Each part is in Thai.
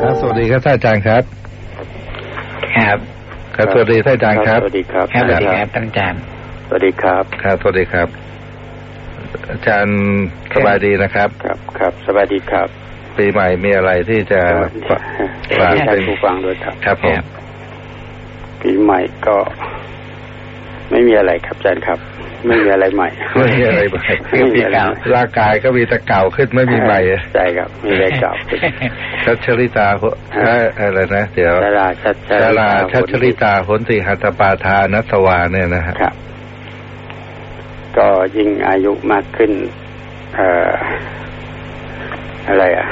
ครับสวัสดีครับท่านอาจารย์ครับ ครับครับสวัสดีท่านอาจารย์ครับสวัสดีครับครับสวัสดีครับท่านอาจารย์สวัสดีครับครับสวัสดีครับ อาจารย์สบายดีนะครับ ครับครับสวัสดีครับ ปีใหม่มีอะไรที่จะสวัสดีฝฝากท่านเป็นผู้ฟังด้วยครับ ครับผมปีใหม่ก็ ไม่มีอะไรครับอาจารย์ครับ ไม่มีอะไรใหม่ไม่มีอะไรใหม่ ไม่มีอะไรใหม่ร่างกายก็มีแต่เก่าขึ้นไม่มีใหม่ใช่ครับ มีอะไรเก่าขึ้นชัชริตาหัวเอ่ออะไรนะเดี๋ยวชาราชัดชาลาชัชริตาหนติหัตถปาทานัสวาเนี่ยนะฮะครับก็ยิ่งอายุมากขึ้น เอ่อ อะไรอะ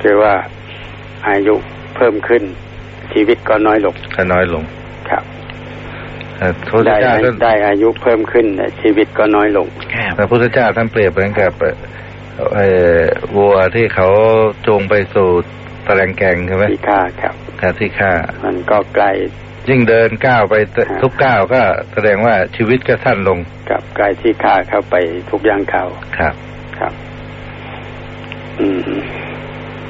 คือว่าอายุเพิ่มขึ้นชีวิตก็น้อยลงก็น้อยลง ครับเอ่อ พระพุทธได้เจ้าท่านได้อายุเพิ่มขึ้นแต่ชีวิตก็น้อยลงครับพระพุทธเจ้าท่านเปรียบเหมือนกับเอ่อวัวที่เขาจูงไปสู่ตะแลงแกงใช่ไหมที่ค่าครับการที่ฆ่ามันก็ใกล้ยิ่งเดินก้าวไปทุกก้าวก็แสดงว่าชีวิตก็สั้นลงกับใกล้ที่ค่าเข้าไปทุกย่างเขาวครับ ครับ อืม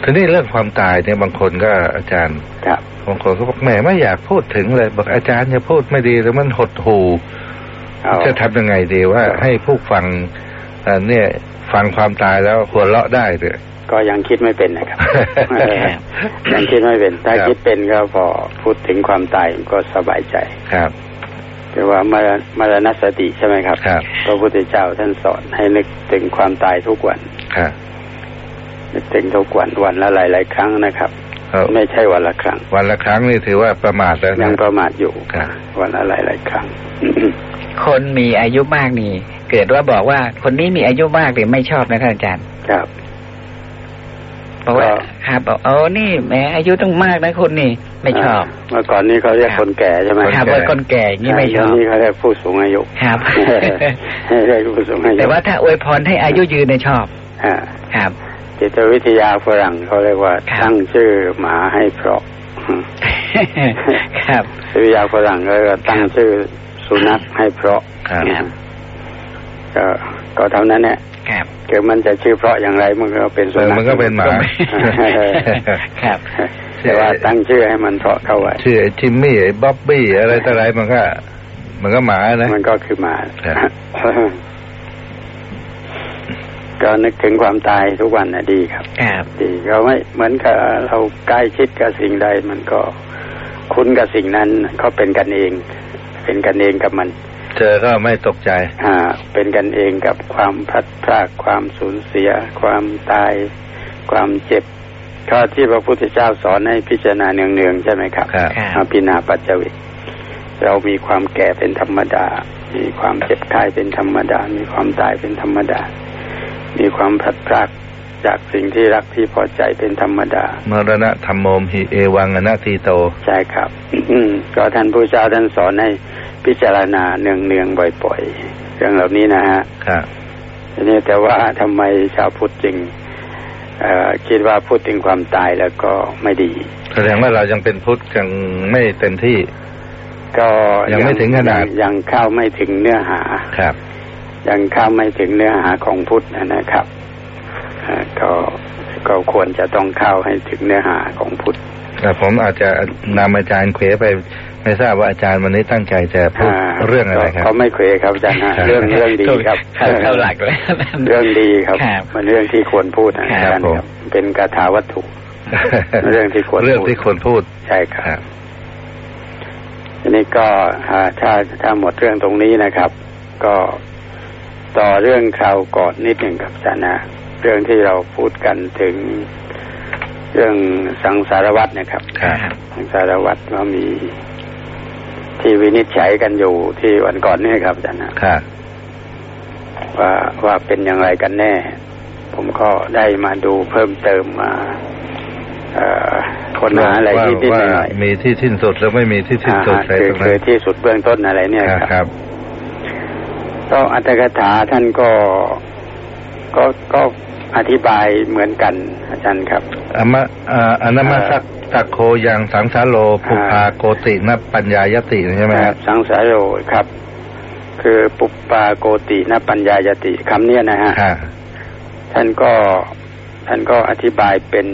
ทีนี้เรื่องความตายเนี่ยบางคนก็อาจารย์ครับบางคนก็บอกแหมไม่อยากพูดถึงเลยบอกอาจารย์อย่าพูดไม่ดีแล้วมันหดหู่เอาจะทำยังไงดีว่าให้ผู้ฟังเอ่อเนี่ยฟังความตายแล้วหัวเราะได้เลยก็ยังคิดไม่เป็นนะครับเออครับยังคิดไม่เป็น ถ้าครับคิดเป็นก็พอพูดถึงความตายก็สบายใจครับคือว่ามรมรณสติใช่ไหมครับครับพระพุทธเจ้าท่านสอนให้นึกถึงความตายทุกวันครับนึก ถึงทุกวันวันละหลายๆครั้งนะครับเอาไม่ใช่วันละครั้ง วันละครั้งนี่ถือว่าประมาทแล้วยันะงประมาทอยู่ครับวันละหลายๆครั้ง คนมีอายุมากนี่ เกิดว่าบอกว่าคนนี้มีอายุมากหรือไม่ชอบนะท่านอาจารย์ครับบอกว่าก็ครับบอกโอ้นี่แหมอายุต้องมากนะคุณนี่ไม่ชอบเมื่อก่อนนี้เขาเรียกครับคนแก่ใช่ไหมครับว่าคนแก่อย่างนี้ไม่ชอบเดี๋ยวนี้เขาเรียกผู้สูงอายุครับเรียกผู้สูงอายุแต่ว่าถ้าอวยพรให้อายุยืนเนี่ยชอบอ่าครับ จิตวิทยาฝรั่งเขาเรียกว่าครับตั้งชื่อหมาให้เพราะ ครับจิตวิทยาฝรั่งก็เรียกว่าตั้งชื่อสุนัขให้เพราะครับครับก็ก็เท่านั้นแหละครับคือมันจะชื่อเพราะอย่างไรมันก็เป็นสุเออนัขมันก็เป็นหมาครับแต่ว่าตั้งชื่อให้มันเพราะเข้าไว้ชื่อไอ้จิมมี่ไอ้บ๊อบบี้อะไรต่ออะไรมันก็ มันก็หมานะมันก็คือหมาครับ ก็นึกถึงความตายทุกวันนะดีครับครับดีก็ไม่เหมือนกับเราใกล้ชิดกับสิ่งใด มันก็คุ้นกับสิ่งนั้นก็เป็นกันเอง เป็นกันเองกับมัน เจอก็ไม่ตกใจ อ่า เป็นกันเองกับความพลัดพรากความสูญเสีย ความตาย ความเจ็บก็ที่พระพุทธเจ้าสอนให้พิจารณาเนืองๆใช่ไหมครับครับครับอาพินาปัจจวิเรามีความแก่เป็นธรรมดา มีความเจ็บไข้เป็นธรรมดา มีความตายเป็นธรรมดา มีความพลัดพรากจากสิ่งที่รักที่พอใจเป็นธรรมดามรณะธรรมโมมหิเอวังอนาทีโต ใช่ครับ อืมก็ท่านผู้เจ้าท่านสอนให้พิจารณาเนืองๆบ่อยๆ เรื่องเหล่านี้นะฮะครับทีนี้แต่ว่าทำไมชาวพุทธจึงเอ่อคิดว่าพูดถึงความตายแล้วก็ไม่ดี แสดงว่าเรายังเป็นพุทธยังไม่เต็มที่ ก็ยังไม่ถึงขนาดยังยังเข้าไม่ถึงเนื้อหาครับ ยังเข้าไม่ถึงเนื้อหาของพุทธนะครับเอ่อก็ก็ควรจะต้องเข้าให้ถึงเนื้อหาของพุทธแต่ผมอาจจะนำอาจารย์เขวไป ไม่ทราบว่าอาจารย์วันนี้ตั้งใจจะพูดาเรื่องอะไรครับก็ไม่เควครับอาจารย์ฮะครับเรื่องเรื่องดีครับเข้าเข้าหลักแล้วเรื่องดีครับครับมันเรื่องที่ควรพูดนะครัอาบจารย์ผมครับเป็นกถาวัตถุ เรื่องที่ควรพูดเรื่องที่ควรพูดใช่คครับรับทีนี้ก็อ่าถ้าถ้าหมดเรื่องตรงนี้นะครับ ก็ ต่อเรื่องคราวก่อนนิดหนึ่งครับอาจารย์นะ เรื่องที่เราพูดกันถึง เรื่องสังสารวัตรนะครับครับสังสารวัตรก็มีที่วินิจฉัยกันอยู่ที่วันก่อนนี่ครับอาจารย์นะครับว่าว่าเป็นอย่างไรกันแน่ ผมก็ได้มาดูเพิ่มเติมมาเอ่อค้นหาอะไรว่านิดๆหว่าน่อยๆมีที่สิ้นสุดแล้วไม่มีที่สิ้นสุดอ่าใช่คือตรงนั้คือนที่สุดเบื้องต้นอะไรเนี่ยครับคครับรับ ก็อัตถกถาท่านก็ก็ก็อธิบายเหมือนกัน อาจารย์ครับอมะอ่าอนามาสักตะโคยังสังสารโลปุพาโกตินปัญญายติใช่ไหมครับสังสารโรครับ คือปุปปาโกตินปัญญายติคำเนี้ยนะฮะค่ะท่านก็ท่านก็อธิบายเป็น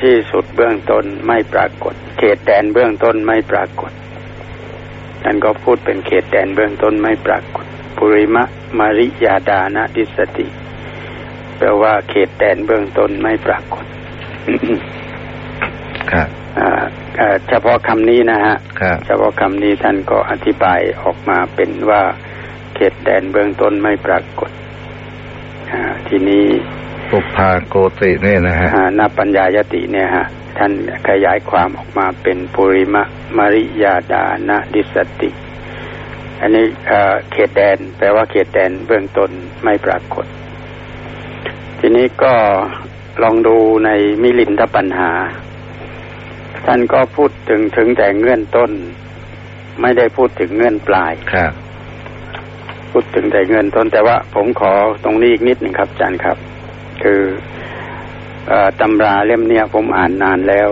ที่สุดเบื้องต้นไม่ปรากฏ เขตแดนเบื้องต้นไม่ปรากฏ ท่านก็พูดเป็นเขตแดนเบื้องต้นไม่ปรากฏปุริมะมาริยาดานะดิสติ แปลว่าเขตแดนเบื้องต้นไม่ปรากฏครับเฉพาะคำนี้นะฮะเฉพาะคำนี้ท่านก็อธิบายออกมาเป็นว่าเขตแดนเบื้องต้นไม่ปรากฏทีนี้ปุพาโกติเนี่ยนะฮะนับปัญญายติเนี่ยฮะ ท่านขยายความออกมาเป็นปุริมะมาริยาดานะดิสติ อันนี้เขตแดน แปลว่าเขตแดนเบื้องต้นไม่ปรากฏ ทีนี้ก็ลองดูในมิลินทปัญหา ท่านก็พูดถึงถึงแต่เงื่อนต้น ไม่ได้พูดถึงเงื่อนปลายครับพูดถึงแต่เงื่อนต้นแต่ว่าผมขอตรงนี้อีกนิดหนึ่งครับอาจารย์ครับ คืออ ตำราเล่มเนี้ยผมอ่านนานแล้ว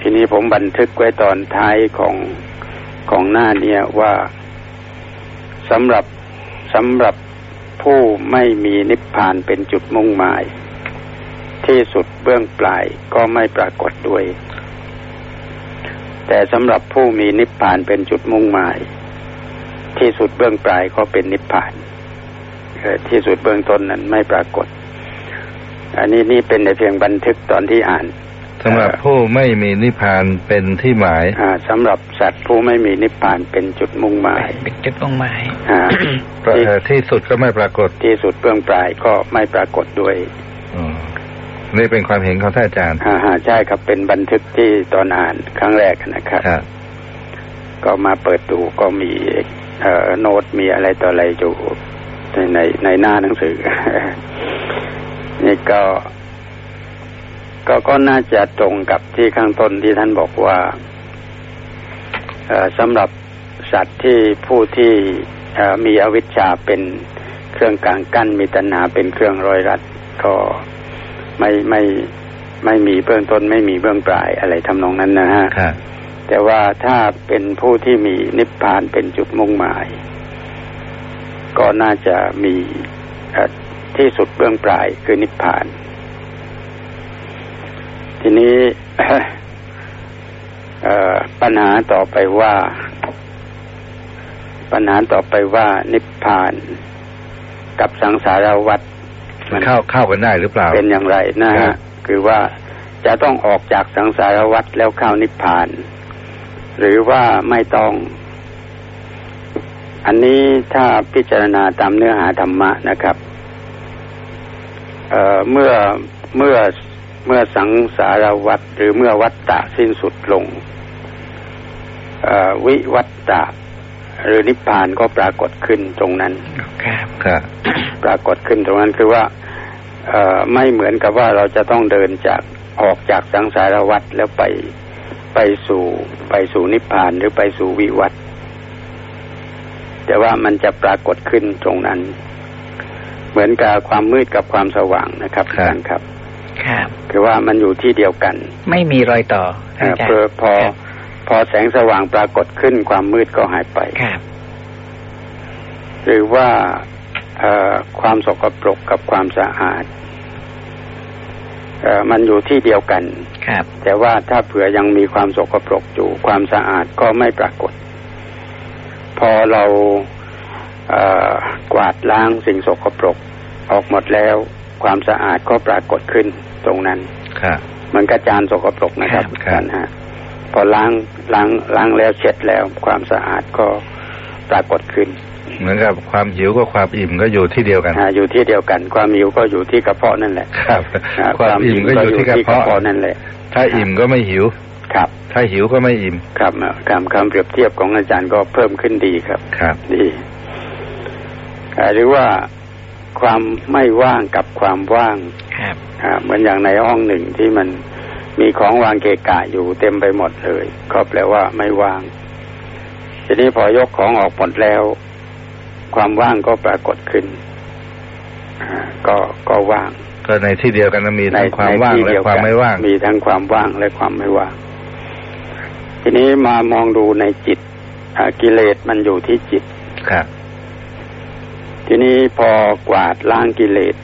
ทีนี้ผมบันทึกไว้ตอนท้ายของของหน้าเนี่ยว่าสำหรับสำหรับผู้ไม่มีนิพพานเป็นจุดมุ่งหมาย ที่สุดเบื้องปลายก็ไม่ปรากฏด้วย แต่สำหรับผู้มีนิพพานเป็นจุดมุ่งหมาย ที่สุดเบื้องปลายก็เป็นนิพพานที่สุดเบื้องต้นนั้นไม่ปรากฏ อันนี้นี่เป็นในเพียงบันทึกตอนที่อ่านสำหรับผู้ไม่มีนิพพานเป็นที่หมายอ่าสำหรับสัตว์ผู้ไม่มีนิพพานเป็นจุดมุ่งหมายเป็นจุดมุ่งหมายอ่าที่สุดก็ไม่ปรากฏที่สุดเบื้องปลายก็ไม่ปรากฏด้วยอนี่เป็นความเห็นของท่านอาจารย์อ่าใช่ครับเป็นบันทึกที่ตอนอ่านครั้งแรกนะครับก็มาเปิดดูก็มีเอ่อโน้ตมีอะไรต่ออะไรอยู่ในในหน้าหนังสือ นี่ก็ก็ก็น่าจะตรงกับที่ข้างต้นที่ท่านบอกว่าสำหรับสัตว์ที่ผู้ที่มีอวิชชาเป็นเครื่องกลางกั้นมีตัณหาเป็นเครื่องรอยรัดก็ไม่ไม่ไม่มีเบื้องต้นไม่มีเบื้องปลายอะไรทำนองนั้นนะฮะแต่ว่าถ้าเป็นผู้ที่มีนิพพานเป็นจุดมุ่งหมาย ก็น่าจะมี ที่สุดเบื้องปลายคือนิพพาน ทีนี้ปัญหาต่อไปว่า ปัญหาต่อไปว่านิพพานกับสังสารวัฏมันเข้าเข้ากันได้หรือเปล่า เป็นอย่างไรนะฮะคือว่าจะต้องออกจากสังสารวัฏแล้วเข้านิพพาน หรือว่าไม่ต้อง อันนี้ถ้าพิจารณาตามเนื้อหาธรรมะนะครับ เมื่อเมื่อเมื่อสังสารวัตหรือเมื่อวัตตะสิ้นสุดลงวิวัตตะหรือนิพพานก็ปรากฏขึ้นตรงนั้นครับปรากฏขึ้นตรงนั้นคือว่าไม่เหมือนกับว่าเราจะต้องเดินจากออกจากสังสารวัตแล้วไปไปสู่ไปสู่นิพพานหรือไปสู่วิวัตแต่ว่ามันจะปรากฏขึ้นตรงนั้น เหมือนกับความมืดกับความสว่างนะครับอาจารย์ครับ ครับ คือว่ามันอยู่ที่เดียวกัน ไม่มีรอยต่อเพอพอ พอแสงสว่างปรากฏขึ้นความมืดก็หายไปครับ หรือว่าความสกปรกกับความสะอาดมันอยู่ที่เดียวกัน ครับ แต่ว่าถ้าเผื่อยังมีความสกปรกอยู่ความสะอาดก็ไม่ปรากฏ พอเรา กวาดล้างสิ่งสกปรกออกหมดแล้ว ความสะอาดก็ปรากฏขึ้นตรงนั้นมันกระจานสกปรกนะครับกันฮะพอล้างล้างล้างแล้วเช็ดแล้ว ความสะอาดก็ปรากฏขึ้น เหมือนกับความหิวกับความอิ่มก็อยู่ที่เดียวกันอยู่ที่เดียวกัน ความหิวก็อยู่ที่กระเพาะนั่นแหละครับ ความอิ่มก็อยู่ที่กระเพาะนั่นแหละ ถ้าอิ่มก็ไม่หิวครับ ถ้าหิวก็ไม่อิ่มครับคำคำเปรียบเทียบของอาจารย์ก็เพิ่มขึ้นดีครับ ครับดี หรือว่าความไม่ว่างกับความว่างเหมือนอย่างในห้องหนึ่งที่มันมีของวางเกะกะอยู่เต็มไปหมดเลยก็แปลว่าไม่ว่าง ทีนี้พอยกของออกหมดแล้ว ความว่างก็ปรากฏขึ้นก็ก็ว่าง ก็ในที่เดียวกันมีทั้งความว่างและความไม่ว่าง มีทั้งความว่างและความไม่ว่าง ทีนี้มามองดูในจิตกิเลสมันอยู่ที่จิตครับ ทีนี้พอกวาดล้างกิเลส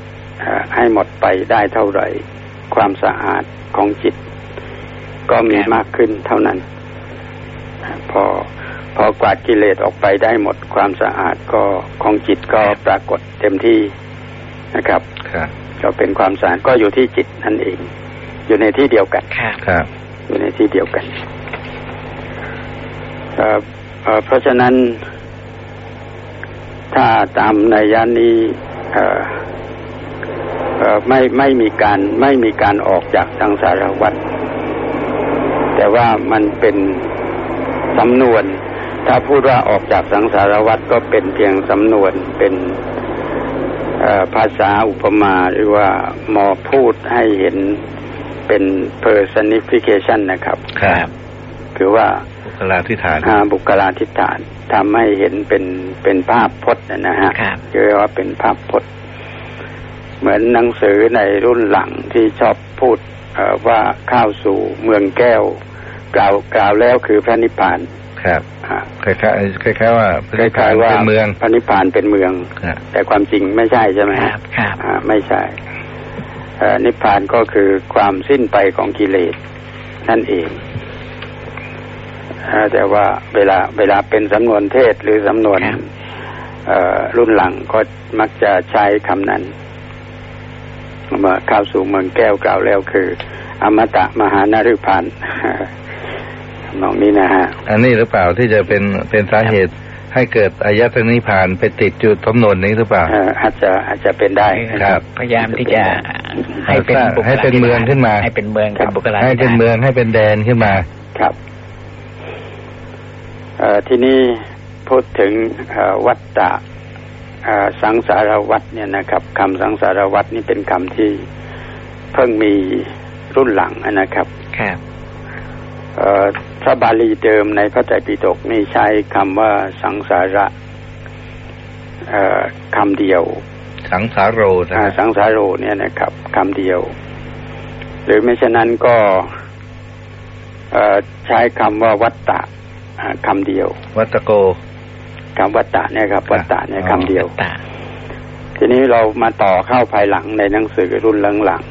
ให้หมดไปได้เท่าไหร่ ความสะอาดของจิต ก็มีมากขึ้นเท่านั้น พอพอกวาดกิเลสออกไปได้หมดความสะอาดก็ของจิตก็ปรากฏเต็มที่นะครับครับก็เป็นความสะอาดก็อยู่ที่จิตนั่นเอง อยู่ในที่เดียวกันครับครับอยู่ในที่เดียวกันเอ่อเอ่อเพราะฉะนั้น ถ้าตามในยานนี้เอ่อเอ่อไม่ไม่มีการไม่มีการออกจากสังสารวัฏแต่ว่ามันเป็นสำนวน ถ้าพูดว่าออกจากสังสารวัฏก็เป็นเพียงสำนวนเป็นเอ่อภาษาอุปมาหรือว่าหมอพูดให้เห็นเป็น personification นะครับ ครับ คือว่าบุ คลาธิฐานอ่าบุคลาธิฐานทำให้เห็นเป็นเป็นภาพพจน์นะฮะครับเรียกว่าเป็นภาพพจน์ เหมือนหนังสือในรุ่นหลังที่ชอบพูดเอ่อว่าเข้าสู่เมืองแก้ว กล่าวกล่าวแล้วคือพระนิพพานครับอ่าคล้ายๆคล้ายๆว่าคล้ายๆว่าเป็นเมืองพระนิพพานเป็นเมืองครับแต่ความจริงไม่ใช่ใช่ไหมคฮะรับครับอ่าไม่ใช่เอ่อนิพพานก็คือความสิ้นไปของกิเลสนั่นเองอ่า แต่ว่าเวลาเวลาเป็นสำนวนเทศหรือสำนวนครับเอ่อรุ่นหลังก็มักจะใช้คำนั้นเมื่อเข้าสู่เมืองแก้วกล่าวแล้วคือ อมตะมหานฤพันธ์นองนี้นะฮะ อันนี้หรือเปล่าที่จะเป็นเป็นสาเหตุให้เกิดอายตนะนิพพานไปติดจุดสำนวนนี้หรือเปล่าเอ่ออาจจะอาจจะเป็นได้ครับ พยายามที่จะให้เป็นบุคลาธิฐาให้เป็นเมืองขึ้นมา ให้เป็นเมืองเป็นบุคลาธิให้เป็นฐานเมืองให้เป็นแดนขึ้นมา ครับเอ่อ ที่นี่พูดถึงเอ่อวัตตะเอ่อสังสารวัตเนี่ยนะครับคำสังสารวัตนี่เป็นคำที่เพิ่งมีรุ่นหลังนะครับครับเอ่อพระบาลีเดิมในพระไตรปิฎกนี่ใช้คำว่าสังสาระเอ่อคำเดียว สังสารโรนะอ่าสังสารโรเนี่ยนะครับคำเดียว หรือไม่ฉะนั้นก็เอ่อใช้คำว่าวัตตะ อ่าคำเดียว วัตโกคำวัตตะเนี่ยครับวัตตะเนี่ยอ๋อคำเดียวตาทีนี้เรามาต่อเข้าภายหลังในหนังสือรุ่นหลัง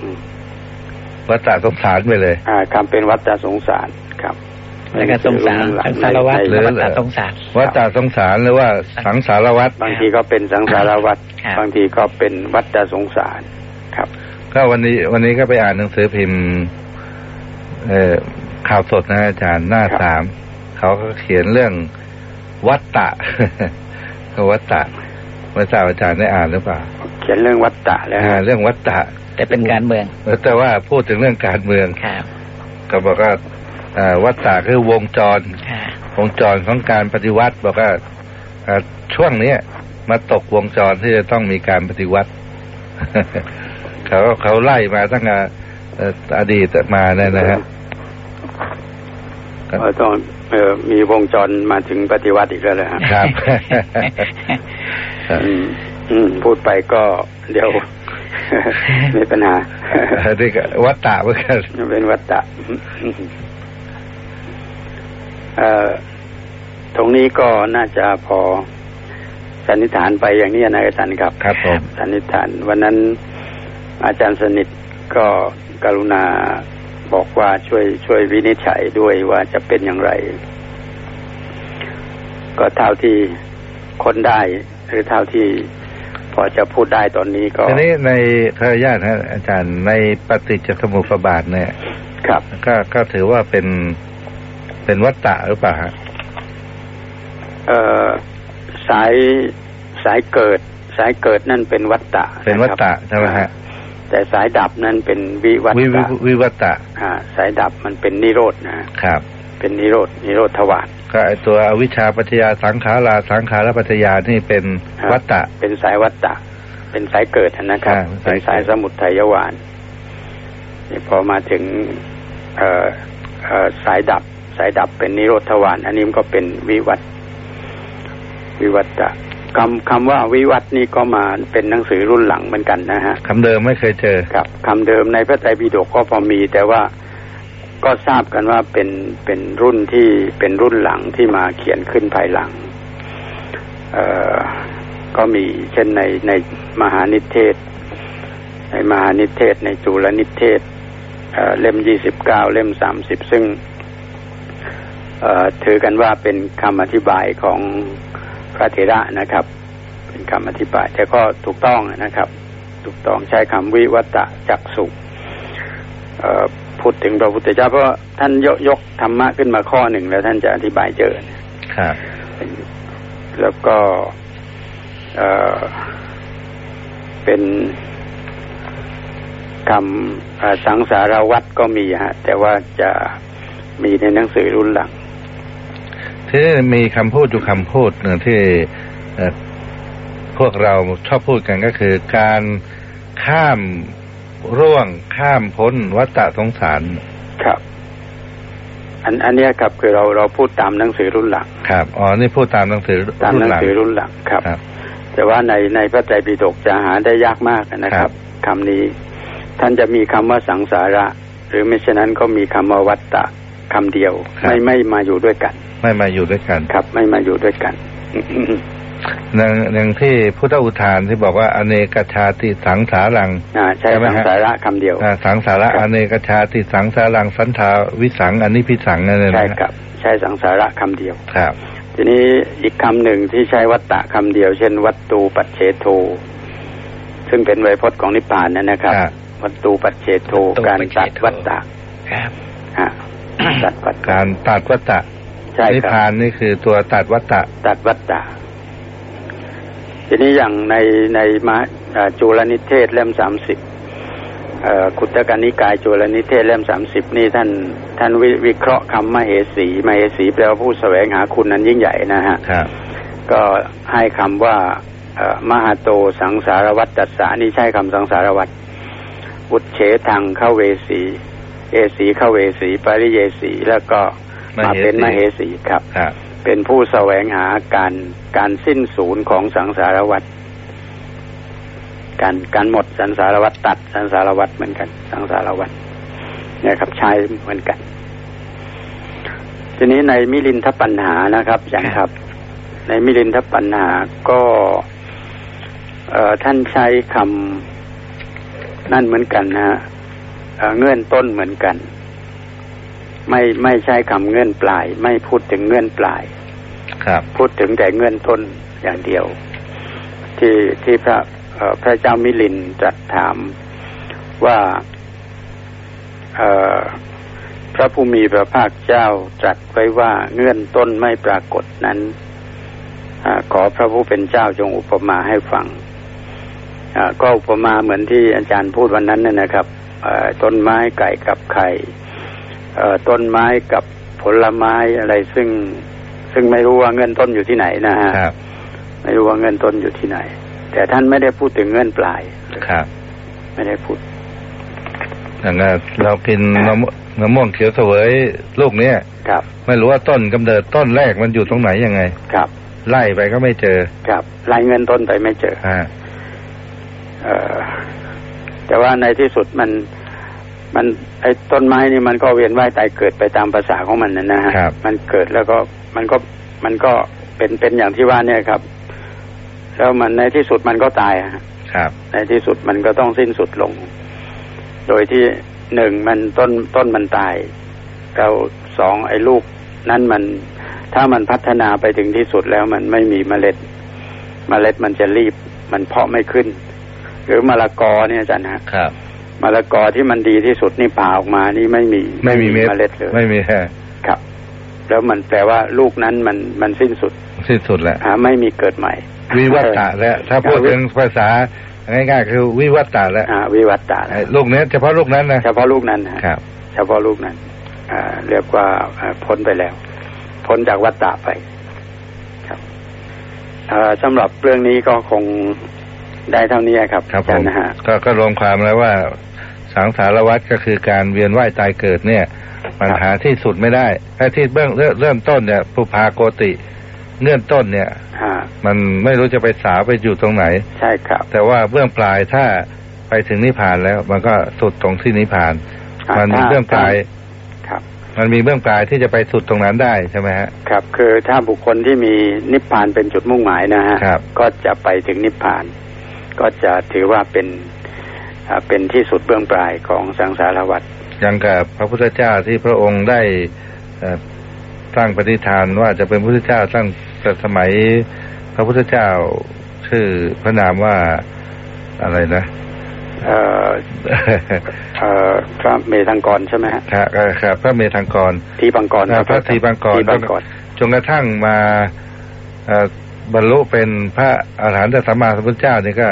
วัตตะสงสารไปเลยๆอ่าคำเป็นวัตตะสงสารครับแล้วก็สงสารในหนัสังสืสาอรวัตรในและในวัฏฏะสงสารวัตตะสงสารหรือว่าสังสารวัตรบางทีก็เป็นสังสารวัตรครับบางทีก็เป็นวัตตะสงสารครับ ก็วันนี้ วันนี้ก็ไปอ่านหนังสือพิมพ์ เอ่อข่าวสดนะอาจารย์หน้าครับสาม เขาก็เขียนเรื่องวัตตะวัตตะไม่ทราบอาจารย์ได้อ่านหรือเปล่า เขียนเรื่องวัตตะแล้วอ่าเรื่องวัตตะ แต่เป็นการเมืองแต่ว่าพูดถึงเรื่องการเมืองครับก็บอกว่าอ่าวัตตะคือวงจรครับวงจรของการปฏิวัติบอกว่าอ่าช่วงเนี้ยมาตกวงจรที่จะต้องมีการปฏิวัติ เขาเขาไล่มาตั้งแต่เอ่ออดีตมาเนี่ยนะฮะ เออต้องเออมีวงจรมาถึงปฏิวัติอีกแล้วเลยฮะครับอืมอืมพูดไปก็เดี๋ยวมีปัญหานี่ก็วัตตะเหมือนกันเป็นวัตตะเอ่อตรงนี้ก็น่าจะพอสันนิษฐานไปอย่างนี้นะอาจารย์ครับ ครับผมสันนิษฐาน วันนั้นอาจารย์สนิทก็กรุณา บอกว่าช่วยช่วยวินิจฉัยด้วยว่าจะเป็นอย่างไร ก็เท่าที่ค้นได้ หรือเท่าที่พอจะพูดได้ตอนนี้ก็ทีนี้ในขออนุญาตนะอาจารย์ในปฏิจจสมุปบาทเนี่ย ครับ ก็ก็ถือว่าเป็นเป็นวัตตะหรือเปล่าฮะเอ่อสายสายเกิด สายเกิดนั่นเป็นวัตตะเป็นวัตตะคใช่ไหมรับฮะ แต่สายดับนั่นเป็นวิวัตวิวิตะวิวัตตะอ่าสายดับมันเป็นนิโรธนะครับ เป็นนิโรธนิโรธทวารก็ไอตัวอวิชชาปัจจยาสังขาราสังขารปัจจยานี่เป็นครับวัตตะ เป็นสายวัตตะ เป็นสายเกิดนะครับอ่าเป็นสายสมุทัยวานนี่พอมาถึงเอ่อเอ่อสายดับ สายดับเป็นนิโรธทวารอันนี้มันก็เป็นวิวัตวิวัตตะ คำคำว่าวิวัตนี่ก็มาเป็นหนังสือรุ่นหลังเหมือนกันนะฮะคำเดิมไม่เคยเจอครับคำเดิมในพระไตรปิฎกก็พอมี แต่ว่าก็ทราบกันว่าเป็นเป็นรุ่นที่เป็นรุ่นหลังที่มาเขียนขึ้นภายหลัง เอ่อก็มีเช่นในในมหานิเทศ ในมหานิเทศ ในจุลนิเทศเล่มยี่สิบเก้าเล่มสามสิบซึ่งถือกันว่าเป็นคำอธิบายของ พระเถระนะครับ เป็นคำอธิบาย แต่ก็ถูกต้องนะครับ ถูกต้องใช้คำวิวัตะจักสุพูดถึงพระพุทธเจ้าเพราะท่านยกยกธรรมะขึ้นมาข้อหนึ่งแล้วท่านจะอธิบายเจอครับแล้วก็เเป็นคำสังสารวัตรก็มีฮะ แต่ว่าจะมีในหนังสือรุ่นหลัง ที่มีคำพูดอยู่คำพูดหนึ่งที่พวกเราชอบพูดกันก็คือ การข้ามร่วงข้ามพ้นวัฏสงสารครับ อันอันนี้ครับคือเราเราพูดตามหนังสือรุ่นหลังครับอ๋อนี่พูดตามหนังสือตามหนังสือรุ่นหลังครับรบแต่ว่าในในพระไตรปิฎกจะหาได้ยากมากนะครับคำนี้ ท่านจะมีคำว่าสังสาระ หรือไม่เช่นนั้นก็มีคำว่าวัตตะ คำเดียว ไม่ไม่มาอยู่ด้วยกัน ไม่มาอยู่ด้วยกัน ครับ ไม่มาอยู่ด้วยกันอย่างที่พุทธอุทานที่บอกว่าอเนกชาติสังสารังใช่ไหมสังสาระคำเดียวสังสาระอเนกชาติสังสารังสันทาวิสังอันนี้พิสังนั่นเองใช่ครับ ใช่สังสาระคำเดียวครับ ทีนี้อีกคำหนึ่งที่ใช้วัตตะคำเดียว เช่น วัตตูปัจเฉโทซึ่งเป็นไวยพจน์ของนิพพานนั่นนะครับ วัตตูปัจเฉโทการตัดวัตตะครับตัดวัต การตัดวัตตะใช่นิพพานนี่คือตัวตัดวัตตะ ตัดวัตตะ ทีนี้อย่างในในมาจุลนิเทศเล่มสามสิบขุตกานิกายจุลนิเทศเล่มสามสิบนี่ท่านท่านววิเคราะห์คำมเหสีมเหสีแปลว่าผู้แสวงหาคุณนั้นยิ่งใหญ่นะฮะก็ให้คำว่ามหาโตสังสารวัตตัสสานี่ใช่คำสังสารวัตอุเฉทังเข้าเวสี เอสีเข้าเวสีปริเยสีแล้วก็มาเป็นมเหสีครับ เป็นผู้แสวงหาการการสิ้นศูนย์ของสังสารวัฏการการหมดสังสารวัฏตัดสังสารวัฏเหมือนกัน สังสารวัฏเนี่ยครับใช้เหมือนกัน ทีนี้ในมิลินทปัญหานะครับอย่างครับ ในมิลินทปัญหาก็ท่านใช้คำนั่นเหมือนกันนะฮะ เงื่อนต้นเหมือนกัน ไม่ไม่ใช่คำเงื่อนปลาย ไม่พูดถึงเงื่อนปลาย ครับ พูดถึงแต่เงื่อนต้นอย่างเดียว ที่ที่พระพระเจ้ามิลินตรัสถามว่าพระผู้มีพระภาคเจ้าตรัสไว้ว่าเงื่อนต้นไม่ปรากฏนั้นอขอพระผู้เป็นเจ้าจงอุปมาให้ฟังก็อุปมาเหมือนที่อาจารย์พูดวันนั้นน่นะครับ ต้นไม้ไก่กับไข่ต้นไม้กับผลไม้อะไรซึ่ง ซึ่งไม่รู้ว่าเงินต้นอยู่ที่ไหนนะฮะไม่รู้ว่าเงินต้นอยู่ที่ไหน แต่ท่านไม่ได้พูดถึงเงินปลายครับ ไม่ได้พูดอย่างเรากินมะมะม่วงเขียวเสวยลูกเนี้ยครับ ไม่รู้ว่าต้นกำเนิดต้นแรกมันอยู่ตรงไหนยังไง ครับ ไล่ไปก็ไม่เจอ ครับไล่เงินต้นไปไม่เจออ่าเออ แต่ว่าในที่สุดมันมันไอ้ต้นไม้นี่มันก็เวียนว่ายตายเกิดไปตามภาษาของมันนะฮะมันเกิดแล้วก็มันก็มันก็เป็นเป็นอย่างที่ว่าเนี่ยครับ แล้วมันในที่สุดมันก็ตายครับ ในที่สุดมันก็ต้องสิ้นสุดลง โดยที่หนึ่งมันต้นต้นมันตายแล้วสองไอ้ลูกนั้นมันถ้ามันพัฒนาไปถึงที่สุดแล้วมันไม่มีเมล็ด เมล็ดมันจะรีบ มันเพาะไม่ขึ้น หรือมะละกอเนี่ยอาจารย์ฮะครับมะละกอที่มันดีที่สุดนี่ผ่าออกมานี่ไม่มีไม่มีเมล็ดเลยไม่มีแค่ครับ แล้วมันแปลว่าลูกนั้นมันมันสิ้นสุด สิ้นสุดแล้วไม่มีเกิดใหม่ วิวัตตะแล้วถ้าพูดถึงภาษาง่ายๆคือวิวัตตะแล้ววิวัตตะลูกนี้เฉพาะลูกนั้นนะเฉพาะลูกนั้นครับ เฉพาะลูกนั้นอ่าเรียกว่าพ้นไปแล้ว พ้นจากวัตตะไป ครับสำหรับเรื่องนี้ก็คง ได้เท่านี้ครับครับผมนะฮะก็ก็รวมความแล้วว่าสังสารวัฏก็คือการเวียนว่ายตายเกิดเนี่ยมันหาที่สุดไม่ได้แค่ที่เบื้องเริ่มต้นเนี่ยภูพาโกติเงื่อนต้นเนี่ยมันไม่รู้จะไปสาวไปอยู่ตรงไหน ใช่ครับ แต่ว่าเบื้องปลายถ้าไปถึงนิพพานแล้ว มันก็สุดตรงที่นิพพาน มันมีเบื้องปลายครับ มันมีเบื้องปลายที่จะไปสุดตรงนั้นได้ใช่ไหมฮะครับ คือถ้าบุคคลที่มีนิพพานเป็นจุดมุ่งหมายนะฮะก็จะไปถึงนิพพาน ก็จะถือว่าเป็นเป็นที่สุดเบื้องปลายของสังสารวัฏอย่างกับพระพุทธเจ้าที่พระองค์ได้สร้างปฏิฐานว่าจะเป็นพุทธเจ้าตั้งแต่สมัย พระพุทธเจ้าชื่อพระนามว่าอะไรนะเอ่อเอ่อพระเมธังกรใช่ไหมฮะครับครับพระเมธังกรทีบังกรพระทีบังกรจนกระทั่งมา บรรลุเป็นพระอาหารหันตสัมมาสัมพุทธเจ้านี่ก็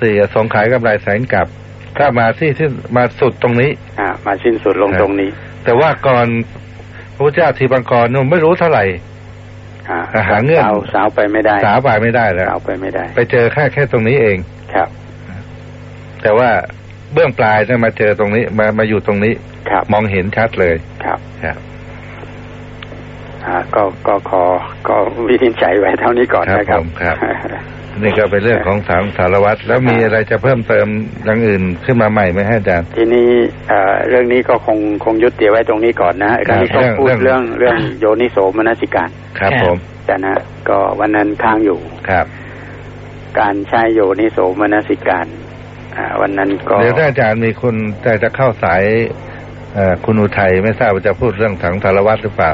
สี่สงขายกับลายแสงกับ ถ้ามาที่ที่มาสุดตรงนี้ อ่า มาสิ้นสุดลงตรงนี้ แต่ว่าก่อนพระเจ้าทีบังกรนุ่มไม่รู้เท่าไหร่หาเงื่อนสาวไปไม่ได้สาวไปไม่ได้แล้วสาวไปไม่ได้ ไปเจอแค่แค่ตรงนี้เองครับ แต่ว่าเบื้องปลายเนี่ยมาเจอตรงนี้ มามาอยู่ตรงนี้ครับมองเห็นชัดเลยครับครับอ่า ก็ก็ขอก็วินิจฉัยไว้เท่านี้ก่อนนะครับครับ นี่ก็เป็นเรื่องของสารสารวัตรแล้วมีอะไรจะเพิ่มเติมอย่างอื่นขึ้นมาใหม่ไหมฮะอาจารย์ทีนี้เรื่องนี้ก็คงคงยุติไว้ตรงนี้ก่อนนะทีนี้ก็พูดเรื่องเรื่องโยนิโสมนสิการ ครับผมแต่นะก็วันนั้นค้างอยู่ครับ การใช้โยนิโสมนสิการวันนั้นก็เดี๋ยวถ้าอาจารย์มีคุณแต่จะเข้าสายคุณอุทัยไม่ทราบว่าจะพูดเรื่องถังสารวัตรหรือเปล่า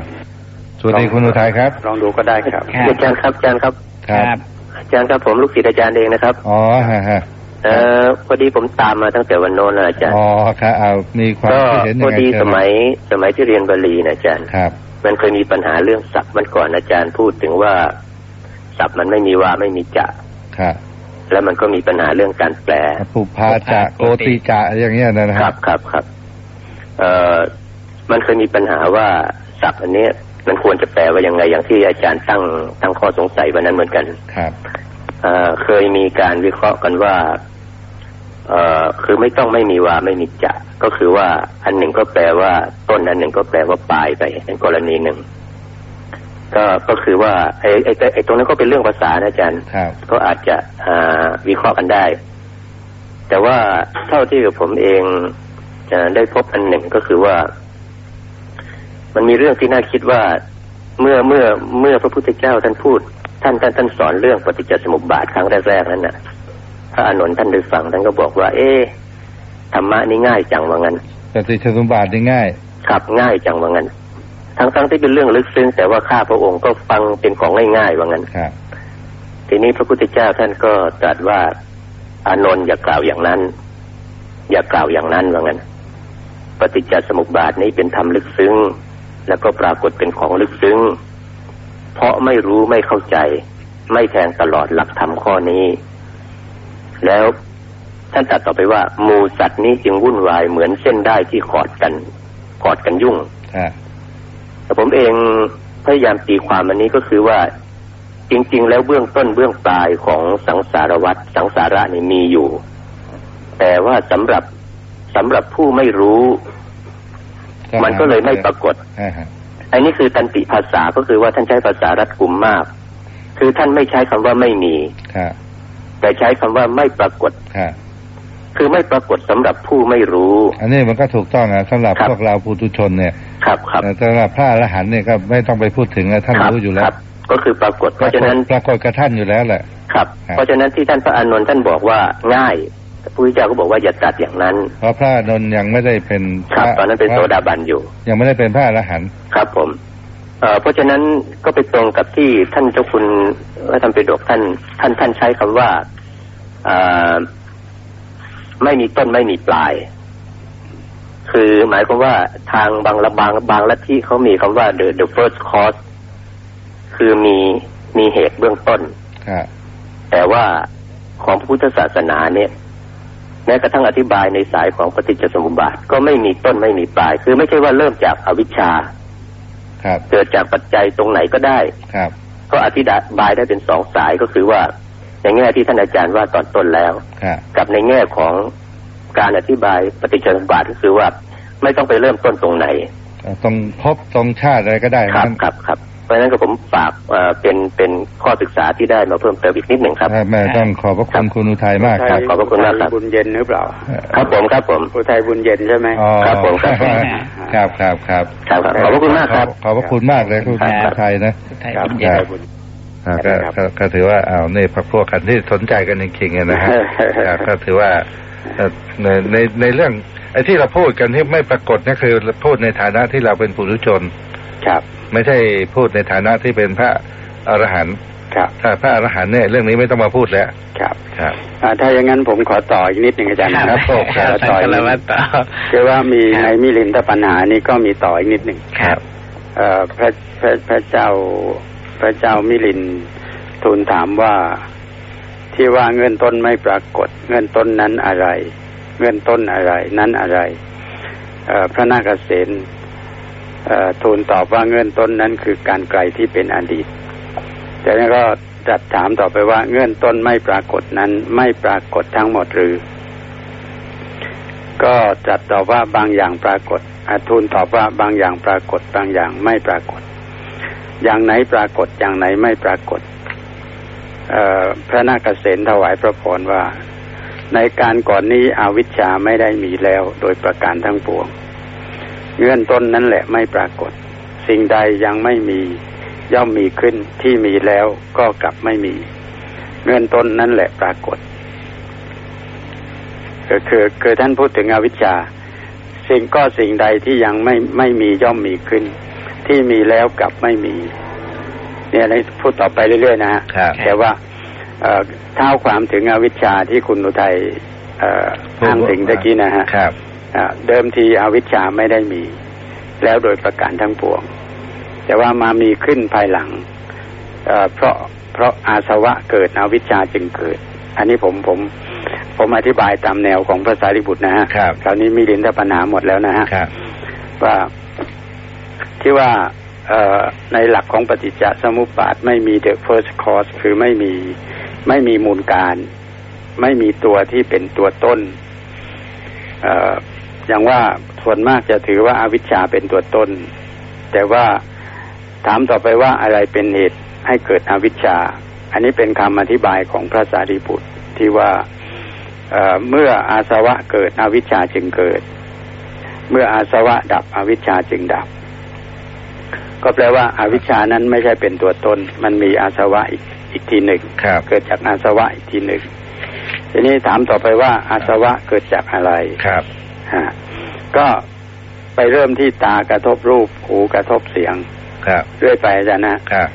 สวัสดีคุณอุทัยครับ ลองดูก็ได้ครับอาจารย์ครับอาจารย์ครับครับอาจารย์ครับผมลูกศิษย์อาจารย์เองนะครับ อ๋อฮะฮะเออพอดีผมตามมาตั้งแต่วันโน้นนะอาจารย์อ๋อครับเอามีความคิดเห็นยังไงพอดีสมัยสมัยที่เรียนบาลีนะอาจารย์ครับ มันเคยมีปัญหาเรื่องศัพท์มันก่อนอาจารย์พูดถึงว่าศัพท์มันไม่มีว่าไม่มีจะครับแล้วมันก็มีปัญหาเรื่องการแปลปุพาจะโกติจะอย่างเงี้ยนะครับครับครับเอ่อมันเคยมีปัญหาว่าศัพท์อันนี้ มันควรจะแปลว่ายังไงอย่างที่อาจารย์ตั้งตั้งข้อสงสัยวันนั้นเหมือนกัน ครับเคยมีการวิเคราะห์กันว่าเออคือไม่ต้องไม่มีว่าไม่มีจะก็คือว่าอันหนึ่งก็แปลว่าต้นอันหนึ่งก็แปลว่าปลายไปเป็นกรณีหนึ่ง ก็ก็คือว่าไอ้ไอ้ไอ้ตรงนั้นก็เป็นเรื่องภาษานะอาจารย์ก็อาจจะวิเคราะห์กันได้ แต่ว่าเท่าที่ผมเองจะได้พบอันหนึ่งก็คือว่า มันมีเรื่องที่น่าคิดว่าเมื่อเมื่อเมื่อพระพุทธเจ้าท่านพูด ท่านท่านท่านสอนเรื่องปฏิจจสมุปบาทครั้งแรกๆนั้นน่ะพระอานนท์ท่านได้ฟังท่านก็บอกว่า เอ๊ธรรมะนี่ง่ายจังว่างั้นปฏิจจสมุปบาทนี่ง่ายครับง่ายจังว่างั้นทั้งทั้งที่เป็นเรื่องลึกซึ้งแต่ว่าข้าพระองค์ก็ฟังเป็นของง่ายๆว่างั้นครับทีนี้พระพุทธเจ้าท่านก็ตรัสว่า อานนท์อย่ากล่าวอย่างนั้น อย่ากล่าวอย่างนั้นว่างั้นปฏิจจสมุปบาทนี้เป็นธรรมลึกซึ้ง แล้วก็ปรากฏเป็นของลึกซึ้ง เพราะไม่รู้ไม่เข้าใจ ไม่แทงตลอดหลักธรรมข้อนี้ แล้วท่านตัดต่อไปว่ามูสัตว์นี้จึงวุ่นวายเหมือนเส้นได้ที่ขอดกันขอดกันยุ่งแต่ผมเองพยายามตีความอันนี้ก็คือว่า จริง ๆ แล้วเบื้องต้นเบื้องปลายของสังสารวัตรสังสาระนี่มีอยู่ แต่ว่าสำหรับสำหรับผู้ไม่รู้ มันก็เลยไม่ปรากฏอันนี้คือตันติภาษาก็คือว่าท่านใช้ภาษารัดกุมมาก คือท่านไม่ใช้คำว่าไม่มีแต่ใช้คำว่าไม่ปรากฏคือไม่ปรากฏสำหรับผู้ไม่รู้ อันนี้มันก็ถูกต้องนะสำหรับพวกเราปุถุชนเนี่ย ครับครับสำหรับพระอรหันต์เนี่ยก็ไม่ต้องไปพูดถึงท่านรู้อยู่แล้ว ก็คือปรากฏ เพราะฉะนั้นปรากฏกับท่านอยู่แล้วแหละ ครับ เพราะฉะนั้นที่ท่านพระอานนท์ท่านบอกว่าง่าย พระพุทธเจ้าก็บอกว่าอย่าตัดอย่างนั้น เพราะพระนนท์ยังไม่ได้เป็นครับตอนนั้นเป็นโสดาบันอยู่ ยังไม่ได้เป็นพระอรหันต์ครับผมเพราะฉะนั้นก็ไปตรงกับที่ท่านเจ้าคุณพระธรรมปิฎกท่าน ท่านท่านใช้คำว่าไม่มีต้นไม่มีปลาย คือหมายความว่าทางบางละบางบางละที่เขามีคำว่า the the first cause คือมีมีเหตุเบื้องต้นแต่ว่าของพระพุทธศาสนาเนี่ย แม้กระทั่งอธิบายในสายของปฏิจจสมุปบาทก็ไม่มีต้นไม่มีปลาย คือไม่ใช่ว่าเริ่มจากอวิชชาเกิดจากปัจจัยตรงไหนก็ได้ครับก็อธิบายได้เป็นสองสายก็คือว่า ในแง่ที่ท่านอาจารย์ว่าตอนต้นแล้วกับในแง่ของการอธิบายปฏิจจสมบัติก็คือว่า ไม่ต้องไปเริ่มต้นตรงไหนตรงพบตรงชาติอะไรก็ได้ครับครับครับ เพราะฉะนั้นก็ผมฝากเป็นเป็นข้อศึกษาที่ได้มาเพิ่มเติมอีกนิดหนึ่งครับแม่ต้องขอบพระคุณคุณอุทัยมากครับขอบพระคุณมากครับบุญเย็นหรือเปล่า ครับผมครับผมอุทัยบุญเย็นใช่ไหมครับผมครับครับครับครับครับขอบพระคุณมากครับ ขอบพระคุณมากเลยคุณอุทัยนะครับก็ก็ถือว่าเอาในพักพวกกันที่สนใจกันจริงๆนะฮะก็ถือว่าในในในเรื่องไอ้ที่เราพูดกันที่ไม่ปรากฏนี่คือพูดในฐานะที่เราเป็นปุถุชน ครับ ไม่ใช่พูดในฐานะที่เป็นพระอรหันต์ครับถ้าพระอรหันต์เนี่ยเรื่องนี้ไม่ต้องมาพูดแล้ว ครับ ครับอ่าถ้าอย่างนั้นผมขอต่ออีกนิดหนึ่งอาจารย์นะครับครับขอต่ออีกนิดหครันึ่บงต่อคือว่ามีในมิลินทปัญหานี่ก็มีต่ออีกนิดหนึ่งครับเอ่อพระพระพระเจ้าพระเจ้ามิลินทูลถามว่าที่ว่าเงินต้นไม่ปรากฏ เงินต้นนั้นอะไร เงินต้นอะไรนั้นอะไรเอ่อพระนาคเษนเอ่อ ทูลตอบว่าเงินต้นนั้นคือการไกลที่เป็นอดีตจากนั้นก็ตรัสถามต่อไปว่าเงื่อนต้นไม่ปรากฏนั้นไม่ปรากฏทั้งหมดหรือ ก็ตรัสตอบว่าบางอย่างปรากฏอทูลตอบว่าบางอย่างปรากฏบางอย่างไม่ปรากฏ อย่างไหนปรากฏอย่างไหนไม่ปรากฏพระนาคเษนถวายพระพรว่า ในการก่อนนี้อวิชชาไม่ได้มีแล้วโดยประการทั้งปวง เงื่อนต้นนั้นแหละไม่ปรากฏ สิ่งใดยังไม่มีย่อมมีขึ้นที่มีแล้วก็กลับไม่มี เงื่อนต้นนั้นแหละปรากฏคือคือคือท่านพูดถึงอวิชชา สิ่งก็สิ่งใดที่ยังไม่ไม่มีย่อมมีขึ้น ที่มีแล้วกลับไม่มี เนี่ยในพูดต่อไปเรื่อยๆนะฮะครับแต่ว่าเท้าความถึงอวิชชาที่คุณอุทัยอ้างถึงตะกี้นะฮะครับ เดิมทีอวิชชาไม่ได้มี แล้วโดยประการทั้งปวง แต่ว่ามามีขึ้นภายหลังเเพราะเพราะอาสวะเกิดอวิชชาจึงเกิด อันนี้ผมผมผมอธิบายตามแนวของภาษาริบุตรนะฮะครับคราวนี้มีลินทปัญหาหมดแล้วนะฮะครับว่าที่ว่าในหลักของปฏิจจสมุปบาทไม่มี the first cause คือไม่มีไม่มีมูลการ ไม่มีตัวที่เป็นตัวต้นเอออย่างว่าส่วนมากจะถือว่าอาวิชชาเป็นตัวต้น แต่ว่าถามต่อไปว่าอะไรเป็นเหตุให้เกิดอวิชชา อันนี้เป็นคำอธิบายของพระสารีบุตรที่ว่าเเมื่ออาสวะเกิดอวิชชาจึงเกิด เมื่ออาสวะดับอวิชชาจึงดับ ก็แปลว่าอาวิชชานั้นไม่ใช่เป็นตัวตน มันมีอาสวะอีกอีกทีหนึ่งครับเกิดจากอาสวะอีกทีหนึ่งทีนี้ถามต่อไปว่าอาสวะเกิดจากอะไรครับฮะ ก็ไปเริ่มที่ตากระทบรูปหูกระทบเสียงครับเรื่อยไปอาจารย์นะครับ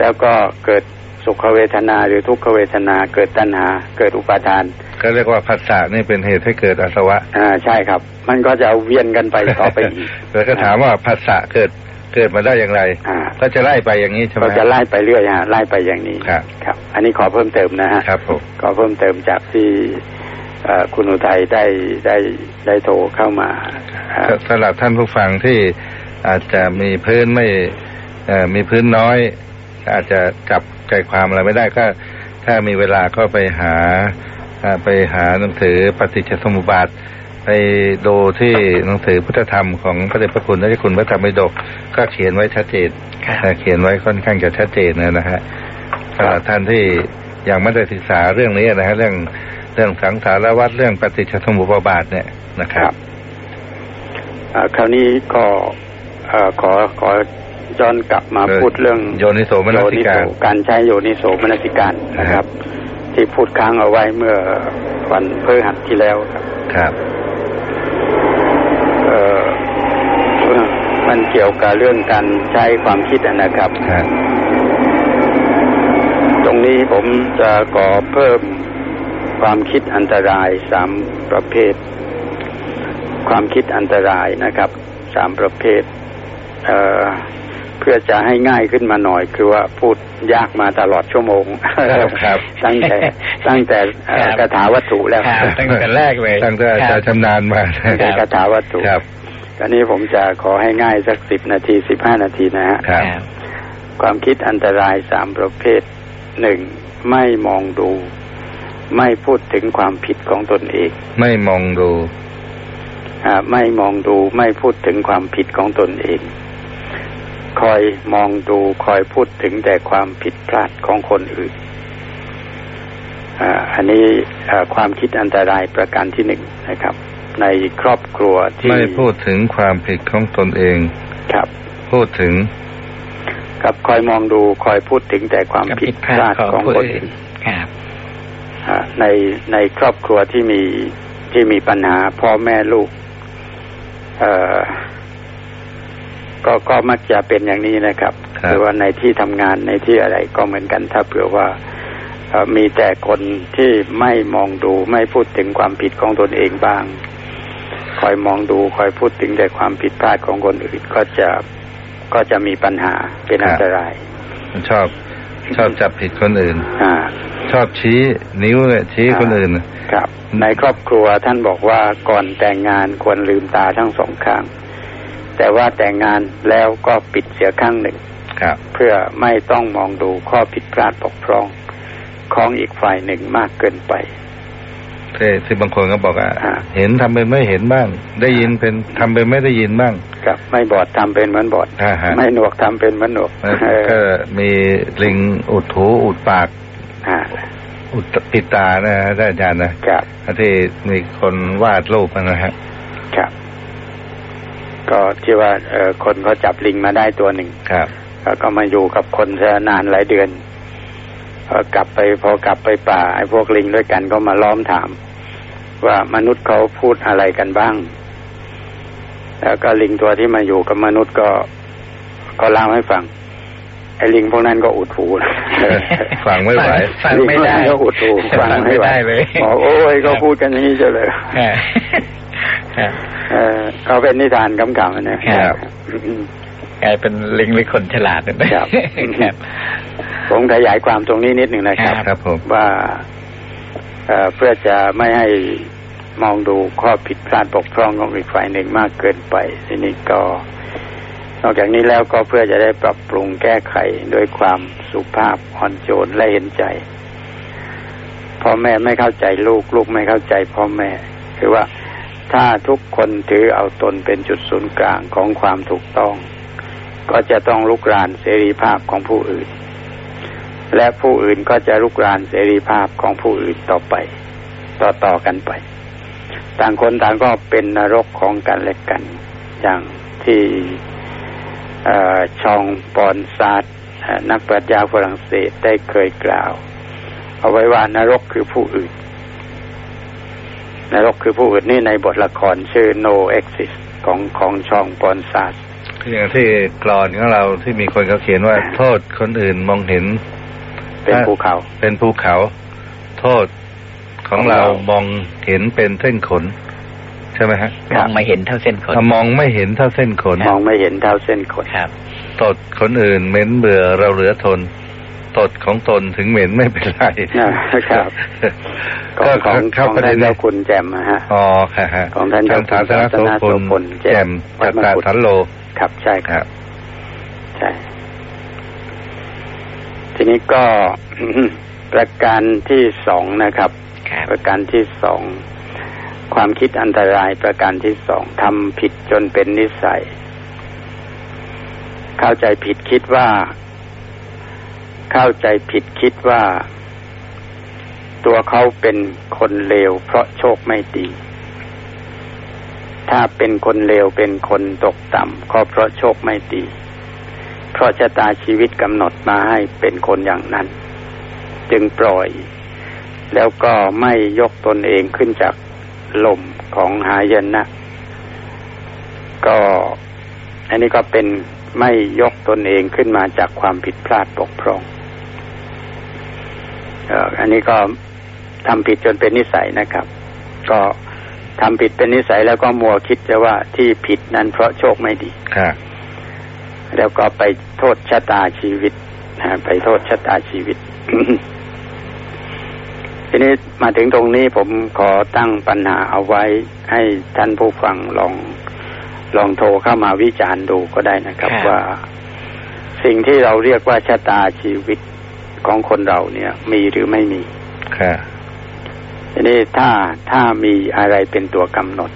แล้วก็เกิดสุขเวทนาหรือทุกขเวทนาเกิดตัณหา เกิดอุปาทาน ก็เรียกว่าผัสสะนี่เป็นเหตุให้เกิดอาสวะ อ่าใช่ครับ มันก็จะเวียนกันไปต่อไปอีกแล้วก็ถามว่าผัสสะเกิดเกิดมาได้อย่างไรอ่าก็จะไล่ไปอย่างนี้ใช่ไหมก็จะไล่ไปเรื่อยฮะไล่ไปอย่างนี้ครับ ครับ อันนี้ขอเพิ่มเติมนะฮะครับผมขอเพิ่มเติมจากที่เอ่อ คุณอุทัยได้ได้ได้โทรเข้ามาอ่าสำหรับท่านผู้ฟังที่อาจจะมีพื้นไม่เอ่อมีพื้นน้อย อาจจะจับใจความอะไรไม่ได้ก็ ถ้ามีเวลาก็ไปหาอ่าไปหาหนังสือปฏิจจสมุปบาทไปดูที่หนังสือพุทธธรรมของพระเดชพระคุณและคุณพระธรรมปิฎกก็เขียนไว้ชัดเจนครับอ่าเขียนไว้ค่อนข้างจะชัดเจนนะนะฮะสำหรับท่านที่ยังไม่ได้ศึกษาเรื่องนี้นะฮะเรื่อง เรื่องสังสารวัฏเรื่องปฏิจจสมุปบาทเนี่ยนะครับอ่าคราวนี้ก็เอ่อขอขอย้อนกลับมาเออพูดเรื่องโยนิโสมนสิการโยนิโสการใช้โยนิโสมนสิการนะครับ ที่พูดค้างเอาไว้เมื่อวันพฤหัสที่แล้วครับ ครับเอ่อมันเกี่ยวกับเรื่องการใช้ความคิดอะนะครับครับ ตรงนี้ผมจะขอเพิ่ม ความคิดอันตรายสามประเภท ความคิดอันตรายนะครับสามประเภทเอ่อเพื่อจะให้ง่ายขึ้นมาหน่อย คือว่าพูดยากมาตลอดชั่วโมงครับตั้งแต่ตั้งแต่เอ่อครับคาถาวัตถุแล้วครับตั้งแต่แรกเลยตั้งแต่อาจารย์ชำนาญมาตั้งแต่คาถาวัตถุครับตอนนี้ผมจะขอให้ง่ายสักสิบนาทีสิบห้านาทีนะฮะครับความคิดอันตรายสามประเภทหนึ่งไม่มองดู ไม่พูดถึงความผิดของตนเอง ไม่มองดูอ่าไม่มองดูไม่พูดถึงความผิดของตนเอง คอยมองดูคอยพูดถึงแต่ความผิดพลาดของคนอื่นอ่าอันนี้อ่าความคิดอันตรายประการที่หนึ่งนะครับ ในครอบครัวที่ไม่พูดถึงความผิดของตนเอง ครับ พูดถึง ครับคอยมองดูคอยพูดถึงแต่ความผิดพลาดของคนอื่นครับอ่า ในในครอบครัวที่มีที่มีปัญหาพ่อแม่ลูกเอ่อก็ก็มักจะเป็นอย่างนี้นะครับหรือว่าในที่ทำงานในที่อะไรก็เหมือนกันถ้าเผื่อว่ามีแต่คนที่ไม่มองดูไม่พูดถึงความผิดของตนเองบ้าง คอยมองดูคอยพูดถึงแต่ความผิดพลาดของคนอื่นก็จะก็จะมีปัญหาเป็นอันตราย ชอบชอบจับผิดคนอื่น อ่า ชอบชี้นิ้วชี้คนอื่นครับ ในครอบครัวท่านบอกว่าก่อนแต่งงานควรลืมตาทั้งสองข้าง แต่ว่าแต่งงานแล้วก็ปิดเสียข้างหนึ่งครับ เพื่อไม่ต้องมองดูข้อผิดพลาดปกพร่องของอีกฝ่ายหนึ่งมากเกินไปที่ที่บางคนก็บอกว่าเห็นทำเป็นไม่เห็นบ้าง ได้ยินเป็นทำเป็นไม่ได้ยินบ้างครับไม่บอดทำเป็นเหมือนบอดไม่หนวกทำเป็นเหมือนหนวกก็มีลิงอุดถูอุดปาก อุดปิดตานะได้อาจารย์นะครับที่มีคนวาดรูปนะฮะครับ ก็ที่ว่าเออคนเขาจับลิงมาได้ตัวหนึ่งครับ แล้วก็มาอยู่กับคนนานหลายเดือนพอกลับไปพอกลับไปป่าไอ้พวกลิงด้วยกันก็มาล้อมถาม ว่ามนุษย์เขาพูดอะไรกันบ้าง แล้วก็ลิงตัวที่มาอยู่กับมนุษย์ก็ก็เล่าให้ฟัง ไอ้ลิงพวกนั้นก็อุดหูฟังไม่ไหวฟังไม่ได้ก็อุดหูฟังไม่ไหวเลยโอ้ยก็พูดกันอย่างนี้เฉยเลยเออเขาเป็นนิทานกำกับนะครับกลายเป็นลิงหรือคนฉลาดนะครับผมขยายความตรงนี้นิดหนึ่งนะครับครับผมว่าเพื่อจะไม่ให้มองดูข้อผิดพลาดปกพร่องของอีกฝ่ายหนึ่งมากเกินไปทีนี้ก็ นอกจากนี้แล้วก็เพื่อจะได้ปรับปรุงแก้ไขโดยความสุภาพอ่อนโยนและเห็นใจพ่อแม่ไม่เข้าใจลูกลูกไม่เข้าใจพ่อแม่ คือว่าถ้าทุกคนถือเอาตนเป็นจุดศูนย์กลางของความถูกต้อง ก็จะต้องลุกรานเสรีภาพของผู้อื่น และผู้อื่นก็จะลุกรานเสรีภาพของผู้อื่นต่อไป ต่อต่อกันไป ต่างคนต่างก็เป็นนรกของกันและกัน อย่างที่ ชองปอนซาดนักปรัชญาฝรั่งเศสได้เคยกล่าว เอาไว้ว่านรกคือผู้อื่น นรกคือผู้อื่นนี่ในบทละครชื่อ No Exist ของของชองปอนซาดอย่างที่กรอนของเราที่มีคนเขาเขียนว่า โทษคนอื่นมองเห็น เป็นภูเขา เป็นภูเขา โทษของเรามองเห็นเป็นเส้นขน ใช่ไหมฮะมองไม่เห็นเท่าเส้นขนมองไม่เห็นเท่าเส้นขนมองไม่เห็นเท่าเส้นขนครับตดคนอื่นเหม็นเบื่อเราเหลือทนตดของตนถึงเหม็นไม่เป็นไรครับ ก็ของของท่านเจ้าคุณแจ่มฮะอ๋อค่ะฮะของท่านเจ้าคุณโสพลแจ่มจัตตาสันโลครับใช่ครับ ใช่ ทีนี้ก็ประการที่สองนะครับ ประการที่สอง ความคิดอันตรายประการที่สองทำผิดจนเป็นนิสัย เข้าใจผิดคิดว่า เข้าใจผิดคิดว่า ตัวเขาเป็นคนเลวเพราะโชคไม่ดี ถ้าเป็นคนเลวเป็นคนตกต่ำก็เพราะโชคไม่ดี เพราะชะตาชีวิตกำหนดมาให้เป็นคนอย่างนั้น จึงปล่อย แล้วก็ไม่ยกตนเองขึ้นจาก ลมของหายนะก็ อันนี้ก็เป็นไม่ยกตนเองขึ้นมาจากความผิดพลาดปกพร่องอันนี้ก็ทำผิดจนเป็นนิสัยนะครับ ก็ทำผิดเป็นนิสัยแล้วก็มัวคิดจะว่าที่ผิดนั้นเพราะโชคไม่ดีครับแล้วก็ไปโทษชะตาชีวิตไปโทษชะตาชีวิต ทีนี้มาถึงตรงนี้ผมขอตั้งปัญหาเอาไว้ให้ท่านผู้ฟังลองลองโทรเข้ามาวิจารณ์ดูก็ได้นะครับ ว่าสิ่งที่เราเรียกว่าชะตาชีวิตของคนเราเนี่ย มีหรือไม่มีค่ะทีนี้ถ้าถ้ามีอะไรเป็นตัวกำหนด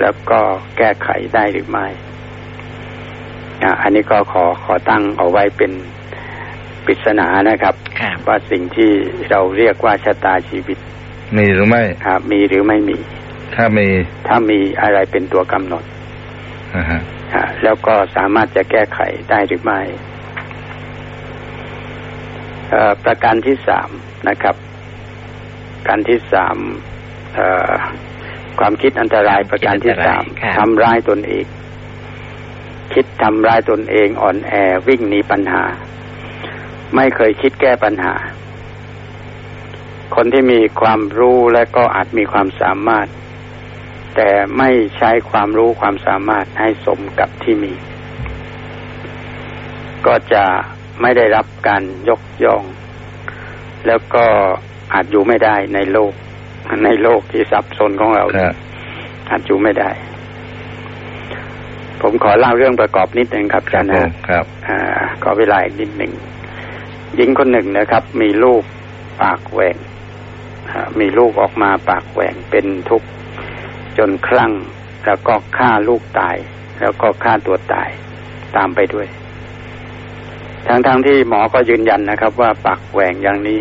แล้วก็แก้ไขได้หรือไม่อันนี้ก็ขอขอตั้งเอาไว้เป็น ปริศนานะครับ ว่าสิ่งที่เราเรียกว่าชะตาชีวิต มีหรือไม่ครับมีหรือไม่มี ถ้ามีถ้ามีอะไรเป็นตัวกำหนดอ่าฮะแล้วก็สามารถจะแก้ไขได้หรือไม่ประการที่สามนะครับ การที่สามความคิดอันตรายประการที่สามทำร้ายตนเอง คิดทำร้ายตนเองอ่อนแอวิ่งหนีปัญหา ไม่เคยคิดแก้ปัญหา คนที่มีความรู้และก็อาจมีความสามารถ แต่ไม่ใช้ความรู้ความสามารถให้สมกับที่มี ก็จะไม่ได้รับการยกย่อง แล้วก็อาจอยู่ไม่ได้ในโลก ในโลกที่สับสนของเราอาจอยู่ไม่ได้ ผมขอเล่าเรื่องประกอบนิดหนึ่งครับอาจารย์นะครับ อ่า ขอเวลาอีกนิดหนึ่ง หญิงคนหนึ่งนะครับ มีลูกปากแหว่งมีลูกออกมาปากแหว่งเป็นทุกข์จนคลั่ง แล้วก็ฆ่าลูกตาย แล้วก็ฆ่าตัวตายตามไปด้วย ทั้งๆทที่หมอก็ยืนยันนะครับ ว่าปากแหว่งอย่างนี้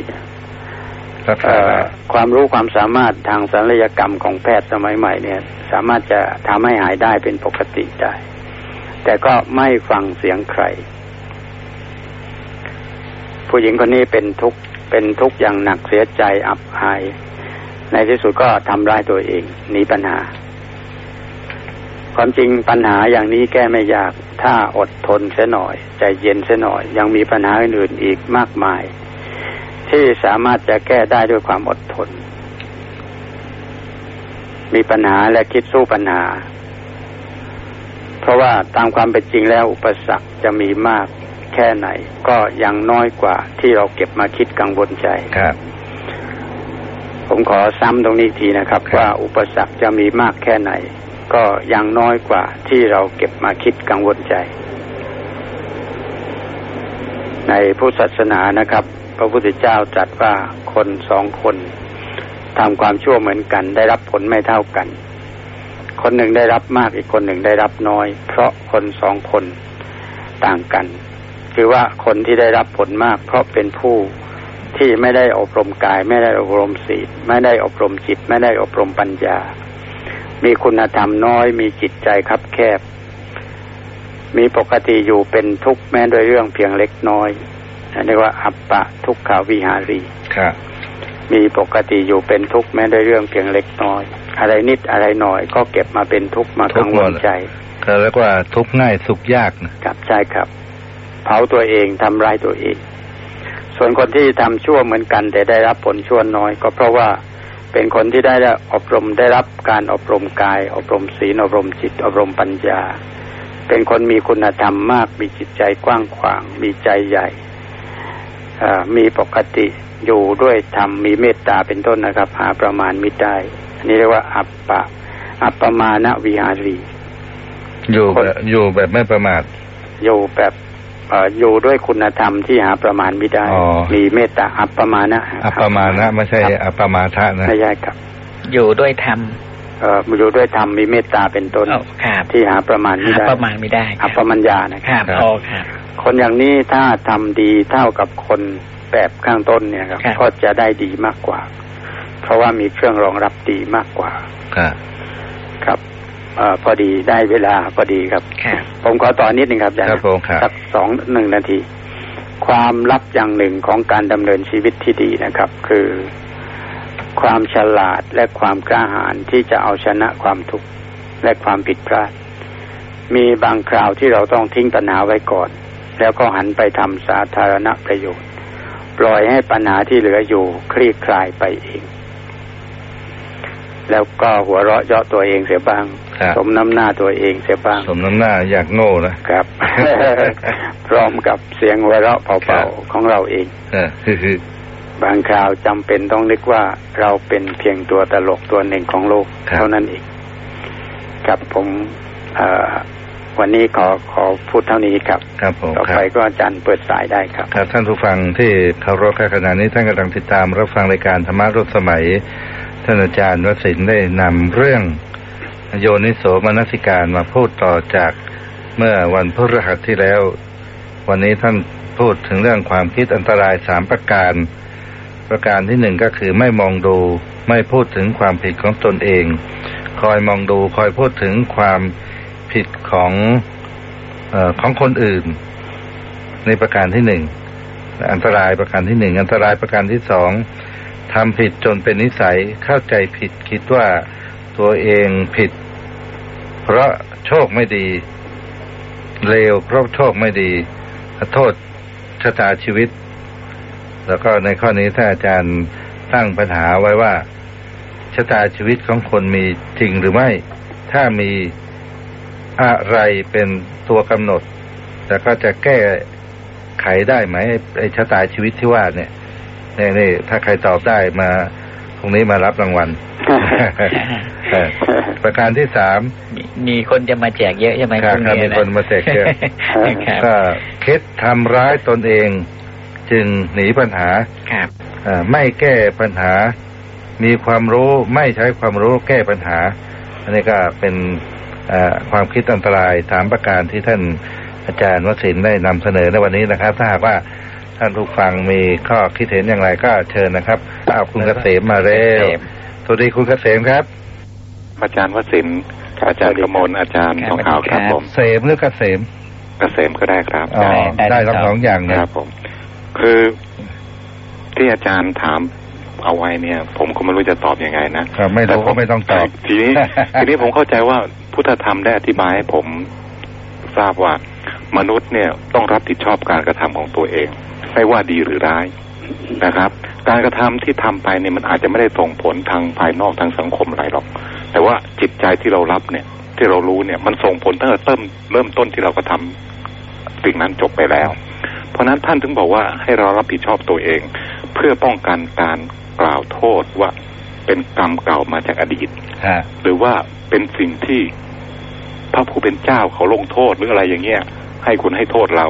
ความรู้ความสามารถทางศัลยกรรมของแพทย์สมัยใหม่เนี่ย สามารถจะทำให้หายได้เป็นปกติได้ แต่ก็ไม่ฟังเสียงใคร ผู้หญิงคนนี้เป็นทุกข์เป็นทุกข์อย่างหนักเสียใจอับอาย ในที่สุดก็ทำร้ายตัวเองหนีปัญหา ความจริงปัญหาอย่างนี้แก้ไม่ยาก ถ้าอดทนเสียหน่อย ใจเย็นเสียหน่อย ยังมีปัญหาอื่นอีกมากมาย ที่สามารถจะแก้ได้ด้วยความอดทน มีปัญหาและคิดสู้ปัญหา เพราะว่าตามความเป็นจริงแล้วอุปสรรคจะมีมาก แค่ไหน ก็ยังน้อยกว่าที่เราเก็บมาคิดกังวลใจครับ ผมขอซ้ำตรงนี้ทีนะครับว่าอุปสรรคจะมีมากแค่ไหน ก็ยังน้อยกว่าที่เราเก็บมาคิดกังวลใจ ในพุทธศาสนานะครับ พระพุทธเจ้าตรัสว่าคนสองคนทำความชั่วเหมือนกัน ได้รับผลไม่เท่ากัน คนหนึ่งได้รับมากอีกคนหนึ่งได้รับน้อย เพราะคนสองคนต่างกัน คือว่าคนที่ได้รับผลมาก เพราะเป็นผู้ที่ไม่ได้อบรมกาย ไม่ได้อบรมศีลไม่ได้อบรมจิต ไม่ได้อบรมปัญญา มีคุณธรรมน้อย มีจิตใจคับแคบ มีปกติอยู่เป็นทุกข์แม้โดยเรื่องเพียงเล็กน้อยเรียกว่าอัปปะทุกขาวิหารีครับมีปกติอยู่เป็นทุกข์แม้ด้วยเรื่องเพียงเล็กน้อย อะไรนิดอะไรหน่อย ก็เก็บมาเป็นทุกข์มากังวลใจเขาเรียกว่าทุกข์ง่ายสุขยากนะครับใช่ครับ เผาตัวเองทำร้ายตัวเอง ส่วนคนที่ทำชั่วเหมือนกัน แต่ได้รับผลชั่วน้อย ก็เพราะว่าเป็นคนที่ได้อบรมได้รับการอบรมกาย อบรมศีลอบรมจิต อบรมปัญญา เป็นคนมีคุณธรรมมาก มีจิตใจกว้างขวาง มีใจใหญ่มีปกติอยู่ด้วยธรรมมีเมตตาเป็นต้นนะครับ หาประมาณมิได้อันนี้เรียกว่า อัปปะ อัปปมาณวิหารี อยู่แบบอยู่แบบไม่ประมาท อยู่แบบ อยู่ด้วยคุณธรรมที่หาประมาณไม่ได้ มีเมตตาอัปปมาณะอัปปมาณะไม่ใช่อัปปมาทะนะไม่ใช่ครับ อยู่ด้วยธรรมเอ่ออยู่ด้วยธรรมมีเมตตาเป็นต้นที่หาประมาณไม่ได้ประมาณไม่ได้อัปปมัญญานะครับโอครับ คนอย่างนี้ถ้าทำดีเท่ากับคนแบบข้างต้นเนี่ยครับ ก็จะได้ดีมากกว่า เพราะว่ามีเครื่องรองรับดีมากกว่า ครับครับ อพอดีได้เวลาพอดีครับ ผมขอต่อนิดนึงครับอาจารย์สักสองหนึ่งนาที ความลับอย่างหนึ่งของการดำเนินชีวิตที่ดีนะครับ คือ ความฉลาดและความกล้าหาญที่จะเอาชนะความทุกข์และความผิดพลาด มีบางคราวที่เราต้องทิ้งปัญหาไว้ก่อน แล้วก็หันไปทำสาธารณประโยชน์ ปล่อยให้ปัญหาที่เหลืออยู่คลี่คลายไปเองแล้วก็หัวเราะเยาะตัวเองเสียบ้าง สมน้ำหน้าตัวเองเสียบ้าง สมน้ำหน้าอยากโง่นะครับ พร้อมกับเสียงหัวเราะเบาๆของเราเองบางคราวจำเป็นต้องนึกว่าเราเป็นเพียงตัวตลกตัวหนึ่งของโลก เท่านั้นเองครับผมวันนี้ขอขอพูดเท่านี้ครับ ครับผมต่อไปก็อาจารย์เปิดสายได้ครับ ครับ ท่านผู้ฟังที่เคารพแค่ขณะนี้ท่านกำลังติดตามรับฟังรายการธรรมะรถสมัย ท่านอาจารย์วสินได้นำเรื่อง โยนิโสมนสิการมาพูดต่อจากเมื่อวันพฤหัสที่แล้ว วันนี้ท่านพูดถึงเรื่องความคิดอันตรายสามประการ ประการที่หนึ่งก็คือไม่มองดู ไม่พูดถึงความผิดของตนเอง คอยมองดูคอยพูดถึงความผิดของอของคนอื่น ในประการที่หนึ่งอันตรายประการที่หนึ่งอันตรายประการที่สองทำผิดจนเป็นนิสัยเข้าใจผิดคิดว่า ตัวเองผิด เพราะโชคไม่ดี เลวเพราะโชคไม่ดีโทษชะตาชีวิต แล้วก็ในข้อนี้ถ้าอาจารย์ตั้งปัญหาไว้ว่าชะตาชีวิตของคนมีจริงหรือไม่ ถ้ามีอะไรเป็นตัวกำหนดแต่ก็จะแก้ไขได้ไหมไอ้ชะตาชีวิตที่ว่าเนี่ยนี่นี่ถ้าใครตอบได้มาตรงนี้มารับรางวัล ประการที่สามมีคนจะมาแจกเยอะใช่ไหมครับมีคนมาแจกเยอะก็คิดทำร้ายตนเอง จึงหนีปัญหาครับไม่แก้ปัญหา มีความรู้ไม่ใช้ความรู้แก้ปัญหา อันนี้ก็เป็นความคิดอันตรายสามประการที่ท่านอาจารย์วสินได้นำเสนอในวันนี้นะครับ ถ้าหากว่าท่านผู้ฟังมีข้อคิดเห็นอย่างไรก็เชิญนะครับเอาคุณเกษมมาเร็วสวัสดีคุณเกษมครับ อาจารย์วสินอาจารย์กมลอาจารย์ทองขาวครับผมเสมหรือเกษมเกษมก็ได้ครับได้ทั้งสองอย่างนะครับผม คือที่อาจารย์ถามเอาไว้เนี่ย ผมก็ไม่รู้จะตอบอยังไงนะไม่รู้ก็ไม่ต้องตอบทีนี้ทีนี้ผมเข้าใจว่าพุทธธรรมได้อธิบายให้ผมทราบว่ามนุษย์เนี่ยต้องรับผิดชอบการกระทำของตัวเอง ไม่ว่าดีหรือร้ายนะครับ การกระทำที่ทำไปเนี่ยมันอาจจะไม่ได้ส่งผลทางภายนอกทางสังคมอะไรหรอก แต่ว่าจิตใจที่เรารับเนี่ย ที่เรารู้เนี่ย มันส่งผลตั้งแต่เริ่มเริ่มต้นที่เรากระทำสิ่งนั้นจบไปแล้ว เพราะนั้นท่านถึงบอกว่าให้เรารับผิดชอบตัวเอง เพื่อป้องกันการกล่าวโทษว่าเป็นกรรมเก่ามาจากอดีตหรือว่าเป็นสิ่งที่พระผู้เป็นเจ้าเขาลงโทษหรืออะไรอย่างเงี้ย ให้คุณให้โทษเรา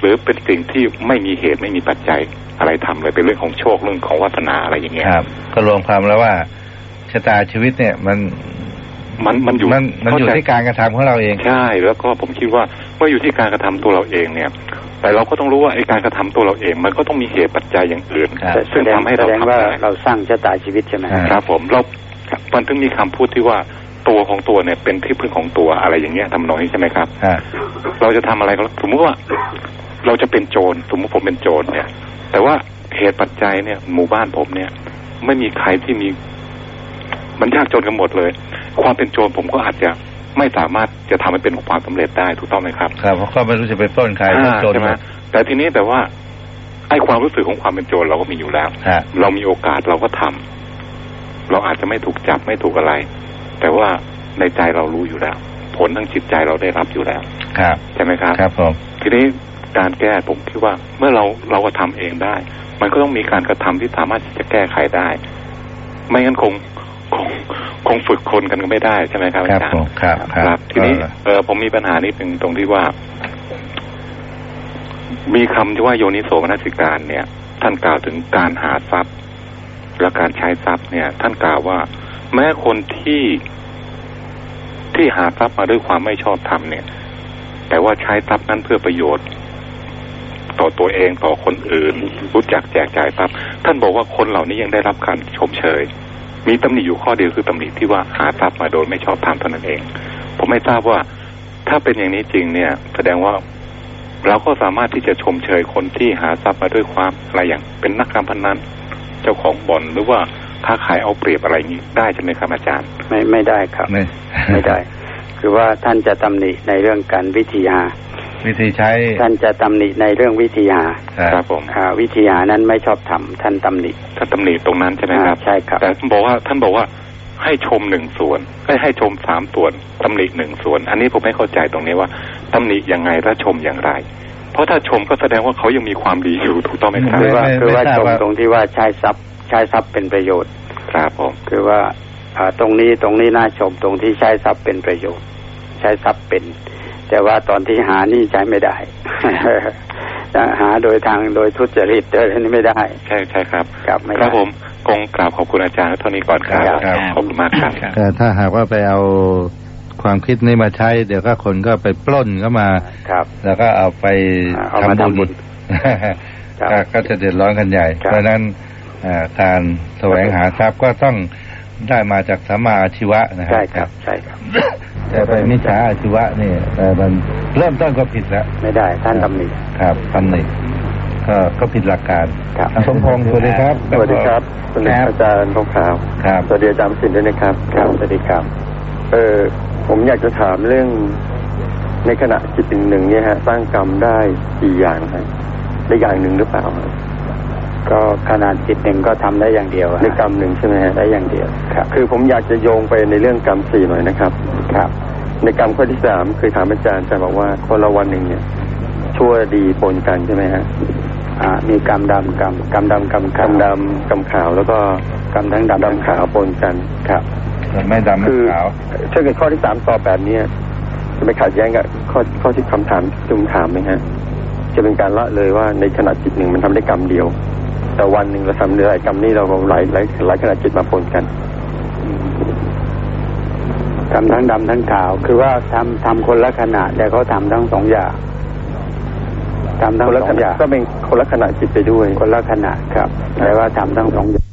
หรือเป็นสิ่งที่ไม่มีเหตุไม่มีปัจจัยอะไรทำเลยเป็นเรื่องของโชคเรื่องของวาสนาอะไรอย่างเงี้ยครับ ก็รวมความแล้วว่า ชะตาชีวิตเนี่ย มันมันมันอยู่มันมันอยู่ที่การกระทำของเราเองใช่แล้วก็ผมคิดว่าเมื่ออยู่ที่การกระทำตัวเราเองเนี่ย แต่เราก็ต้องรู้ว่าไอ้การกระทำตัวเราเอง มันก็ต้องมีเหตุปัจจัยอย่างอื่นซึ่งทำให้เราทำได้เราสร้างชะตาชีวิตใช่ไหมครับผมเรามันถึงมีคำพูดที่ว่าตัวของตัวเนี่ยเป็นที่พึ่งของตัวอะไรอย่างเงี้ยทำนองนี้ใช่ไหมครับเราจะทำอะไรก็สมมติว่าเราจะเป็นโจรสมมติผมเป็นโจรเนี่ย แต่ว่าเหตุปัจจัยเนี่ย หมู่บ้านผมเนี่ย ไม่มีใครที่มี มันยากจนกันหมดเลย ความเป็นโจรผมก็อาจจะไม่สามารถจะทำให้เป็นความสำเร็จได้ถูกต้องไหมครับครับเพราะก็ไม่รู้จะไปปล้นใครโจรใช่ไหมแต่ทีนี้แต่ว่าไอ้ความรู้สึกของความเป็นโจรเราก็มีอยู่แล้วเรามีโอกาสเราก็ทำเราอาจจะไม่ถูกจับไม่ถูกอะไร แต่ว่าในใจเรารู้อยู่แล้ว ผลทั้งจิตใจเราได้รับอยู่แล้วครับใช่ไหมครับครับผมทีนี้การแก้ผมคิดว่าเมื่อเราเราก็ทำเองได้ มันก็ต้องมีการกระทำที่สามารถที่จะแก้ไขได้ ไม่งั้นคง คงคงฝึกคนกันก็ไม่ได้ใช่ไหมครับอาจารย์ครับครับ ทีนี้เออผมมีปัญหานิดหนึ่งตรงที่ว่า มีคำที่ว่าโยนิโสมนสิการเนี่ย ท่านกล่าวถึงการหาทรัพย์ และการใช้ทรัพย์เนี่ย ท่านกล่าวว่า แม้คนที่ที่หาทรัพย์มาด้วยความไม่ชอบธรรมเนี่ย แต่ว่าใช้ทรัพย์นั้นเพื่อประโยชน์ต่อตัวเองต่อคนอื่น รู้จักแจกจ่ายทรัพย์ ท่านบอกว่าคนเหล่านี้ยังได้รับการชมเชย มีตำหนิอยู่ข้อเดียวคือตำหนิที่ว่าหาทรัพย์มาโดยไม่ชอบทำเท่านั้นเอง ผมไม่ทราบว่าถ้าเป็นอย่างนี้จริงเนี่ย แสดงว่าเราก็สามารถที่จะชมเชยคนที่หาทรัพย์มาด้วยความอะไรอย่าง เป็นนักการพนันเจ้าของบ่อนหรือว่าค้าขายเอาเปรียบอะไรนี้ได้ใช่ไหมครับอาจารย์ ไม่ไม่ได้ครับ ไม่ไม่ได้ คือว่าท่านจะตำหนิในเรื่องการวิทยา วิธีใช้ ท่านจะตำหนิในเรื่องวิทยาครับผมวิทยานั้นไม่ชอบทำท่านตำหนิท่านตำหนิตรงนั้นใช่ไหมครับใช่ครับแต่ท่านบอกว่าท่านบอกว่าให้ชมหนึ่งส่วนไม่ให้ชมสามส่วนตำหนิหนึ่งส่วน อันนี้ผมไม่เข้าใจตรงนี้ว่าตำหนิยังไงและชมอย่างไร เพราะถ้าชมก็แสดงว่าเขายังมีความดีอยู่ถูกต้องไหมครับคือว่าคือว่าชมตรงที่ว่าใช้ทรัพย์ใช้ทรัพย์เป็นประโยชน์ ครับผมคือว่าตรงนี้ตรงนี้น่าชมตรงที่ใช้ทรัพย์เป็นประโยชน์ ใช้ทรัพย์เป็น แต่ว่าตอนที่หานี่ใช้ไม่ได้หาโดยทางโดยทุจริตโดยนี้ไม่ได้ ใช่ใช่ครับครับไม่ครับผมกงกราบขอบคุณอาจารย์เท่านี้ก่อนครับขอบคุณมากครับแต่ถ้าหากว่าไปเอาความคิดนี้มาใช้ เดี๋ยวก็คนก็ไปปล้นก็มาครับ แล้วก็เอาไปทำบุญก็จะเดือดร้อนกันใหญ่ เพราะนั้นการแสวงหาทรัพย์ก็ต้อง ได้มาจากสัมมาอาชีวะนะครับใช่ครับใช่ครับ แต่ไปมิจฉาอาชีวะนี่แต่มันเริ่มต้นก็ผิดแล้ว ไม่ได้ท่านตำหนิครับตำหนิก็ก็ผิดหลักการครับอะสมพงศ์สวัสดีครับสวัสดีครับคุณครับอาจารย์ทองขาวครับสวัสดีอาจารย์ประสิทธิ์ด้วยนะครับครับสวัสดีครับ เออผมอยากจะถามเรื่อง ในขณะจิตหนึ่งหนึ่งเนี่ยฮะ สร้างกรรมได้กี่อย่างฮะได้อย่างหนึ่งหรือเปล่าฮะ ก็ขนาดจิตหนึ่งก็ทำได้อย่างเดียวอะในกรรมหนึ่งใช่ไหมฮะได้อย่างเดียวครับคือผมอยากจะโยงไปในเรื่องกรรมสี่หน่อยนะครับครับ ในกรรมข้อที่สามเคยถามอาจารย์อาจารย์บอกว่าคนละวันหนึ่งเนี่ยชั่วดีปนกันใช่ไหมฮะอ่ามีกรรมดำกรรมกรรมดำกรรมกรขารวมดำกรรมขาวแล้วก็กรรมทั้งดำดำขาวปนกันครับไม่ดำไม่คือขาวถ้าเกิดข้อที่สามตอบแบบเนี้ยจะไม่ขัดแย้งกับข้อข้อที่คำถามที่ผมถามไหมฮะ จะเป็นการละเลยว่าในขณะจิตหนึ่งมันทำได้กรรมเดียว แต่วันหนึ่งเราทำหลายกรรมนี่เราเอาหลายหลายหลายขณะจิตมาปนกันทำทั้งดำทั้งขาว คือว่าทำทำคนละขณะแต่เขาทำทั้งสองอย่างทำทั้งคนละสอขงอณะย่างก็เป็นคนละขณะจิตไปด้วย คนละขณะครับแต่ว่าทำทั้งสองอย่าง